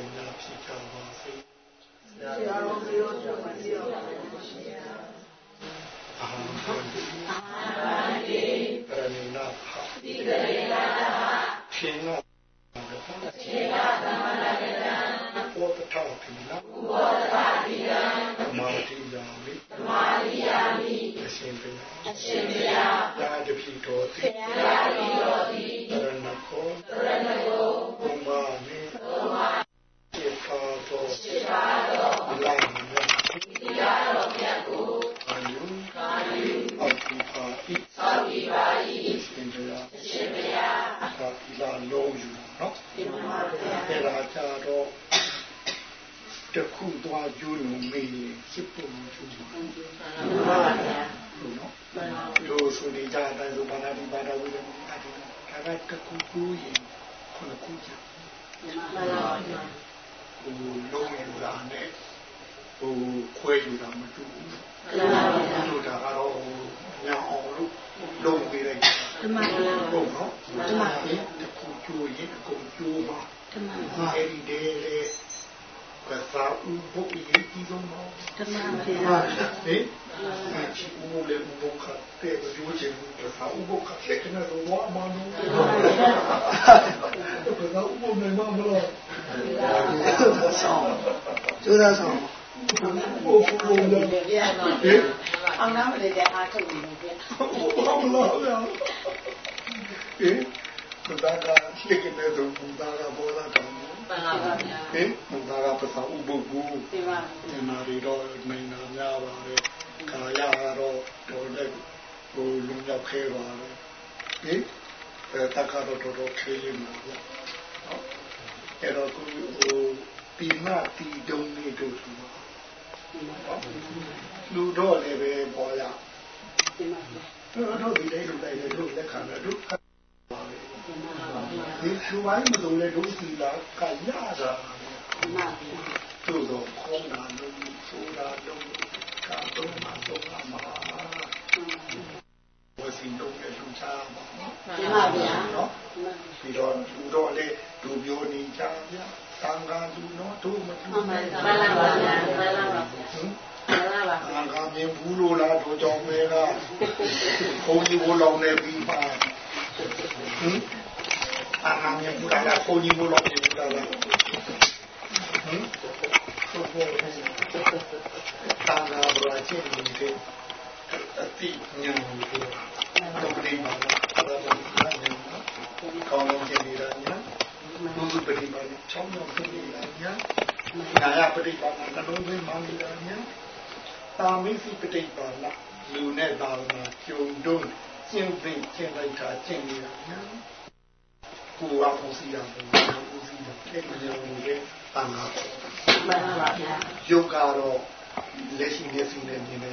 Speaker 2: င်များဖြစ်ကြပါစေဆရာတော်ဒီလိုပြောပါစေအာဟံအာဟံတိပရဏိနာဟတိပရဏိနာဟရှင်နာရှင်နာသမဏဂတံဘောတထတိနာဘောတထတိယံသမာတိယာမိသမာတိယာမိအရှင်ဘုရားအရှင်ဘုရားသာတပိတော်တိသာတပိတော်တိသရဏကောသရဏကော ပါတော်လာမယတိရတော်မြတ်ကိုအာယုအာယုအောက်ဒီပါဤသောက်ဒီပါဤအရှင်ဘုရားအရှင်ဘုရားသာဒီလာလုံးယူနော်ဒီမှာပါဗျာအဲ့ဒါကြတော့တခုသွားကျိုးလုံးမေးစစ်ပုံကျိုးပါမှန်ပါဗျာဟုတ်နော်တို့ဆိုနေကြတဲ့ဆိုဘာသာဒီဘာသာဝိဒ္ဓမာတိဒါကတခုကူရင်ခုနကူကြမှန်ပါဗျာ ဟိုလုံးယူတာနဲ့ဟိုခွဲယူတာမတူဘူးမှန်ပါဗျာတို့ဒါကတော့ညောင်အောင်လို့လုံးပေးလိုက်မှန်ပါဗျာဟုတ်နော်မှန်ပါဗျာတခုကျိုးရင်အကုန်ကျိုးပါမှန်ပါဗျာအဲ့ဒီတည်းလေ ကသာဥပုပ်ရေးကြည့်ဆုံးတော့တမန်ပါဟင်အချီဦးလေဥပုပ်ခတ်တဲ့ပြောချင်ဘူးကသာဥပုပ်ခတ်တဲ့ကနေတော့အမှန်တော့ကသာဥပုပ်နေမှာမလားဆောင်းကျိုးသားဆောင်းဘုံဘုံဘုံလည်းပြရတော့ဟင်အောင်နာမလေးကအားထုတ်နေတယ်ဟုတ်လားဗျာဟင် ဒါကရှိကိတဲ့သူဒါကဘောလာတောင်း
Speaker 3: မှန်ပါပါဗျာ
Speaker 2: ဟင်ဒါကပစာဥပုပ်ဘူး
Speaker 3: ဒီပါ
Speaker 2: ဒီနာရီတော့နိုင်နာများပါတယ်ခါရတော့တော်တဲ့ဟိုလူရောက်ခဲပါတယ်ဟင်အဲတကတော့တော်တော်ခဲရမှာပေါ့အဲ့တော့ကိုဟိုဒီနာတီတုံးလေးတို့ဆိုတော့လူတော့လည်းပဲပေါ်ရ
Speaker 3: ဒီမှာ
Speaker 2: တို့တို့ဒီလေးလူတိုင်းလည်းတို့လက်ခံတယ်တို့ ဒီလူပိုင်းမလုံးလေတို့စီလာကရတာတို့တော့ခေါင်းနာလို့ဆိုတာတော့ကတော့မတော့မှာဝစီတော့လည်းလူချာပါနော်
Speaker 3: မှန်ပါဗျာ
Speaker 2: နော်ပြီးတော့လူတော့လေလူပြောနေကြဗျာသံဃာလူနော်တို့မတူ
Speaker 3: မှန်ပါပါဗျာမှန်ပါပါဟင်မှန်ပါပါ
Speaker 2: သံဃာမြင်ဘူးလို့လားတို့ကြောင့်ပဲကဘုန်းကြီးဘိုးလောင်နေပြီးပါဟင် အာနာမြင်ဘူးလားဘုန်းကြီးဘိုးလောင်နေဘူးလားဟင်ဆိုဖို့သံဃာဘရာချင်းနေတဲ့အတိညာကိုတော့ပြိမာလာအဲ့ဒါကိုနားနေကောင်းလုံးချင်းနေတာညာဘုသူပရိပါဏချောင်းလုံးချင်းနေတာညာနာယပရိပါဏကလုံးသွင်းမှနေတာညာတာမိစီပရိပါဏလူနဲ့သာဝနာကျုံတုံးကျင့်သိကျင့်လိုက်တာကျင့်နေတာညာ ကိုယ်ကပူစီရမယ်ပူစီတယ်အဲ့ဒီလိုမျိုးလေတန်ခါ
Speaker 3: မှန်ပါဗျာ
Speaker 2: ယုတ်ကတော့လက်ရှိမျက်စိနဲ့မြင်နေ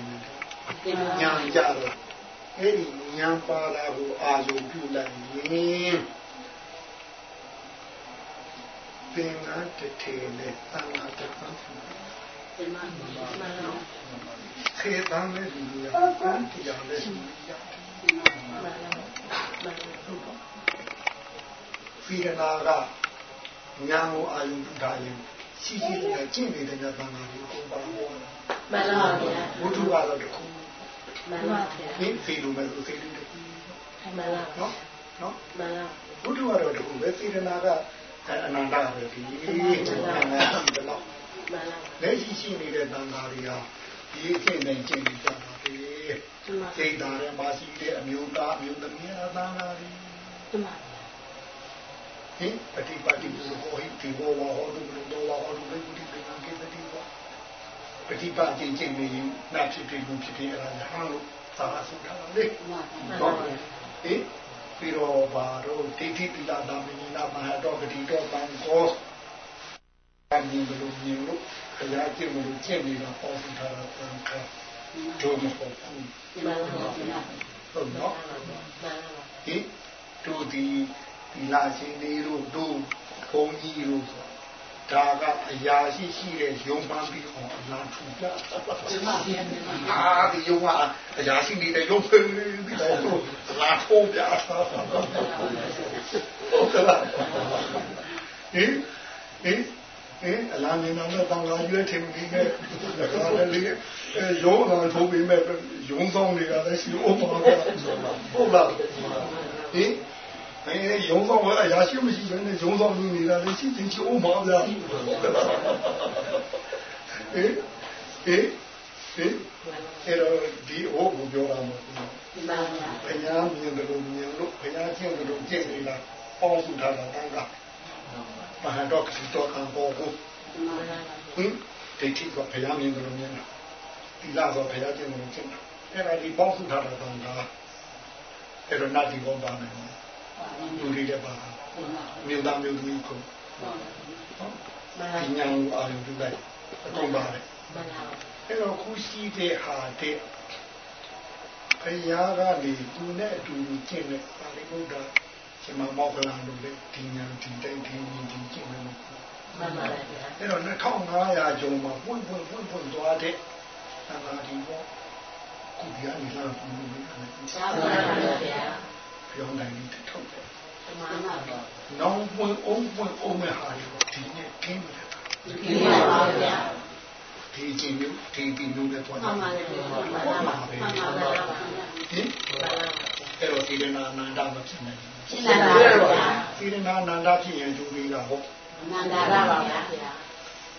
Speaker 2: တယ်ညာကြတော့အဲ့ဒီညာပါလာကိုအာယုံပြုလိုက်ရင်သင်္ကန်းတစ်ထေနဲ့တန်ခါတစ်ခါ
Speaker 3: ဒီမှာမှန်ပါ
Speaker 2: ခေတံနဲ့ဒီလိုကံတရားနဲ့ဒီလိုရ ဖီရနာကညာကိုအာယုံပြုထားရင်ရှိရှိနဲ့ကျင့်နေတဲ့ညသံဃာတွေကိုပါဟောတာ
Speaker 3: မှန်ပါဗျာ
Speaker 2: ဘုဒ္ဓကတော့တခု
Speaker 3: မှန်ပါဗျာ
Speaker 2: ဒီစီလိုမဲ့ဆိုစီလိုတခု
Speaker 3: မှန်ပါနော်
Speaker 2: နော်
Speaker 3: မှန်ပါ
Speaker 2: ဘုဒ္ဓကတော့တခုပဲစေရနာကအနန္တပဲဒီနာနာရှိတယ်လို့လက်ရှိရှိနေတဲ့သံဃာတွေဟာဒီအကျင့်နဲ့ကျင့်ကြတာပဲစိတ်ဓာတ်နဲ့မှာရှိတဲ့အမျိုးသားအမျိုးသမီးအသံဃာတွေ
Speaker 3: မှန်ပါ
Speaker 2: ဟင်ပฏิပါတိဘုဟောဟိဒီဘောဝဟောတုဘုလောဝဟောတုလေကုတိပေနံကေပတိဘောပฏิပါတိကျင့်နေရင်နာဖြစ်ပြီးလူဖြစ်ပြီးအဲ့ဒါဟန်လို့သာဆုထားလေဟုတ်ဟင်ပြီးတော့ဘာတော့တိတိပိလာနာမင်းနာမဟာတော့ဂတိတော့တန်ကောအမြင်လို့မြင်လို့ခရကျင့်လို့ကျင့်နေတာပေါ့ဆုထားတာတန်ခါတို့မဟုတ်ဘူး
Speaker 3: မှန်ပါဗျာ
Speaker 2: ဟုတ်နော်ဟင်တို့ဒီ ဒီလာရှင်လေးတို့တို့ဘုန်းကြီးတို့ဆိုဒါကအရာရှိရှိတဲ့ယုံမှန်းပြီးအောင်အလားထူကြအာဒီယုံကအရာရှိနေတဲ့ယုံဖယ်ပြီးတော့လာထိုးပြဟုတ်ကဲ့ဟင်ဟင်ဟင်အလားနေတော့တောင်းလာရွေးထင်ပြီးနဲ့ဒါကလည်းရုံးအောင်ထိုးပြီးမဲ့ရုံးဆောင်တွေကလည်းရှိအောင်ပါဟုတ်လားဟင် အဲရုံဆောင်ကအရာရှိမရှိဘဲနဲ့ရုံဆောင်လူနေတာလည်းရှိချင်းချိုးမှာဗျာဟေးဟေးဟေးအဲ့တော့ဒီအိုးကိုပြောတာမဟုတ်ဘူးဘုရားမြင်တယ်လို့မြင်လို့ဘုရားကျင့်တယ်လို့ကျင့်နေတာပေါင်းစုထားတာတန်းကမဟာတော့ခီတော့ကံပေါ်ကိုဟင်ဒိဋ္ဌိကဘုရားမြင်တယ်လို့မြင်တာဒီလားဆိုဘုရားကျင့်တယ်လို့ကျင့်တာအဲ့ဒါဒီပေါင်းစုထားတာတန်းကအဲ့တော့နတ်ဒီဘောပါမယ် လူတွေလည်းပါမြို့သားမြို့သမီးကိုဒီညာကိုအာရုံပြုလိုက်အကုန်ပါတယ်အဲ့တော့ခုရှိတဲ့ဟာတဲ့ဘုရားကနေသူနဲ့အတူတူကျင့်တဲ့ပါဠိဗုဒ္ဓရှင်မမောကလန်တို့လည်းဒီညာဒီတိုင်းဒီညီဒီကျင့်နေလို့မှန်ပါပါအဲ့တော့2500ကျော်မှာပွင့်ပွင့်ပွင့်ပွင့်သွားတဲ့သံဃာဒီပေါ့ခုပြားနေလာဘူးလို့ပြောတယ်ရှားပါပါဗျာပြောနိုင်တယ်ထုတ်တယ်မှန်ပါပါနောင် ပွင့်အောင်ပွင့်အောင်မဲ့ဟာဒီနေ့ကင်းတယ်ကင်းပါပါဗျာဒီကျင်းမျိုးဒီပြီးမျိုးနဲ့သွားတယ်မှန်ပါပါမှန်ပါပါမှန်ပါပါဟင်အဲ့တော့ဒီရနာနန္ဒမဖြစ်နိုင်ဘူးဖြစ်နိုင်ပါဗျာဒီရနာနန္ဒဖြစ်ရင်သူပြီးတာဟုတ်နန္ဒပါပါဗျာ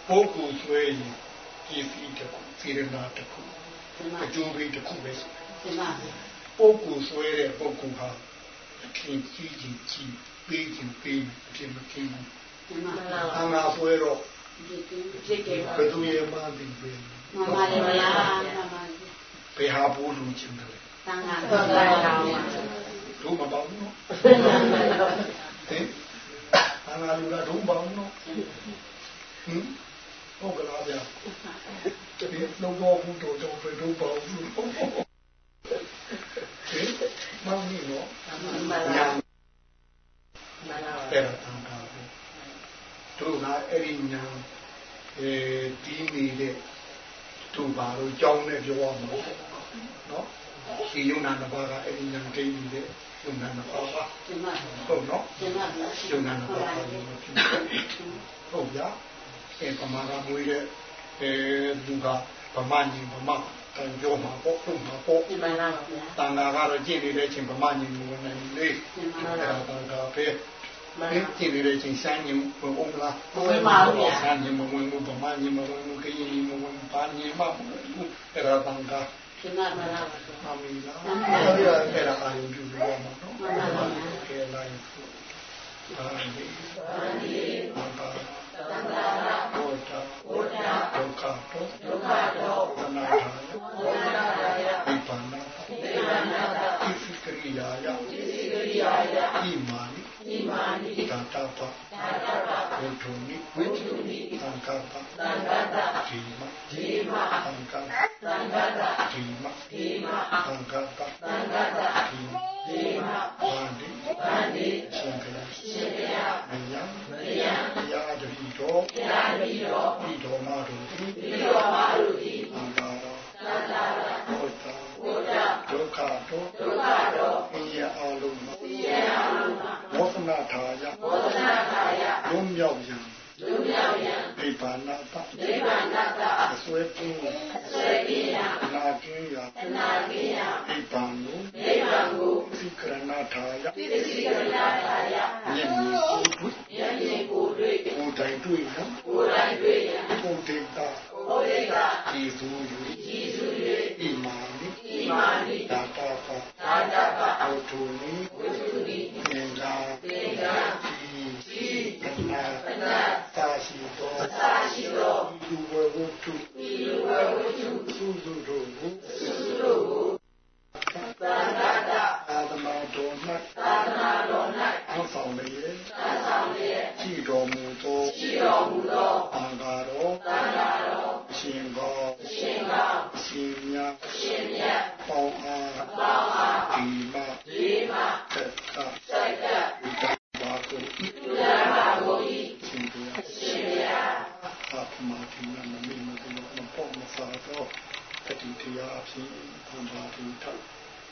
Speaker 2: ပုဂ္ဂိုလ်ဆွဲရင်ဒီဖီတစ်ခုဒီရနာတစ်ခုအကျိုးပေးတစ်ခုပဲဆိုတယ်မှန်ပါပုဂ္ဂိုလ်ဆွဲတဲ့ပုဂ္ဂိုလ်ဟာအထင်ကြီးကြီးကြီး ပေးခြင်းပေးအဖြစ်မကင်းဘူးအမှန်ဆွဲတော့ဘယ်သူရဲ့မှန်းပြီးပဲမှန်ပါလေဗျာဘယ်ဟာဘူးလူချင်းတယ်တန်ခါတော့တော်တို့မပေါဘူးနော်ဟင်အနာလူကဒုံပေါဘူးနော်ဟင်ဟုတ်ကလားဗျာဒီလုံးတော့ဘူးတော့တော့ဘယ်ဒုံပေါဘူးဟင်မောင်นี่เမှန်ပါပါအဲ့ဒါတန်ခါပဲတို့ကအဲ့ဒီညာအဲဒီနေတဲ့တို့ဘာလို့ကြောင်းနဲ့ပြောရမလို့နော်ဒီယုံနာနှစ်ပါးကအဲ့ဒီညာတိတ်နေတဲ့ယုံနာနှစ်ပါးပါဟုတ်နော်ယုံနာနှစ်ပါးဟုတ်ဗျာအဲပမာရမွေးတဲ့အဲသူကဗမာညီဗမာတန်ကြောမှာပေါ့ပုံမှာပေါ့ဒီမ
Speaker 7: ှာလားဗျာ
Speaker 2: တန်တာကတော့ကြည့်နေတဲ့အချိန်ဗမာညီဝင်နေလေဒီမှာလားတန်တာပဲ မင်းကြည့်နေတဲ့ချိန်စမ်းညင်ဘုံမလားဝင်ပါဘူးဗျာစမ်းညင်မဝင်ဘူးဗမာညင်မဝင်ဘူးခရင်ညင်မဝင်ဘူးပါညင်မဝင်ဘူးအဲ့ဒါတန်ကကျမမလားမမီလားအဲ့ဒါအာရုံပြုလို့ရမှာနော်မှန်ပါပါကဲလိုက်ပါဒီပါဒီပါပါသံဃာဘုရားဘုရားဒုက္ခတော့ဒုက္ခတော့သနာထာယသနာထာယဝိပန္နာဝိပန္နာဣသိကရိယာယဣသိကရိယာယဣမာနိဣ မာနိတတ္တပတတ္တပဝိထုနိဝိထုနိသံဃာပသံဃာပဓိမဓိမသံဃာသံဃာဓိမဓိမသံဃာပ ကရဏထာယဉာဏ်ကိုတွေ့ဉာဏ်ကိုတွေ့ကိုယ်တိုင်တွေ့ရန်ကိုယ်တိုင်တွေ့ရန်ကိုယ်တေတာကိုယ်တေတာဤသူ၍ဤသူ၍ဣမာနိဣမာနိတာတာပတာတာပဝတ္ထုနိဝတ္ထုနိသင်္ဃာသင်္ဃာဤဤကနာကနာသာရှိတော်သာရှိတော်ဒီဝဝတ္ထုဒီဝဝတ္ထုသုစုတို့ တိထ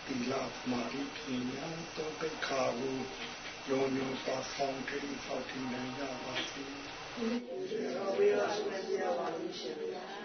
Speaker 2: သီလမာရိပညာတောပိခါကိုယောညောသာဆောင်တိဆောက်တည်နိုင်ကြပါစေ။ဝေယျာဆွေရပါလိမ့်ရှင်ဗျာ။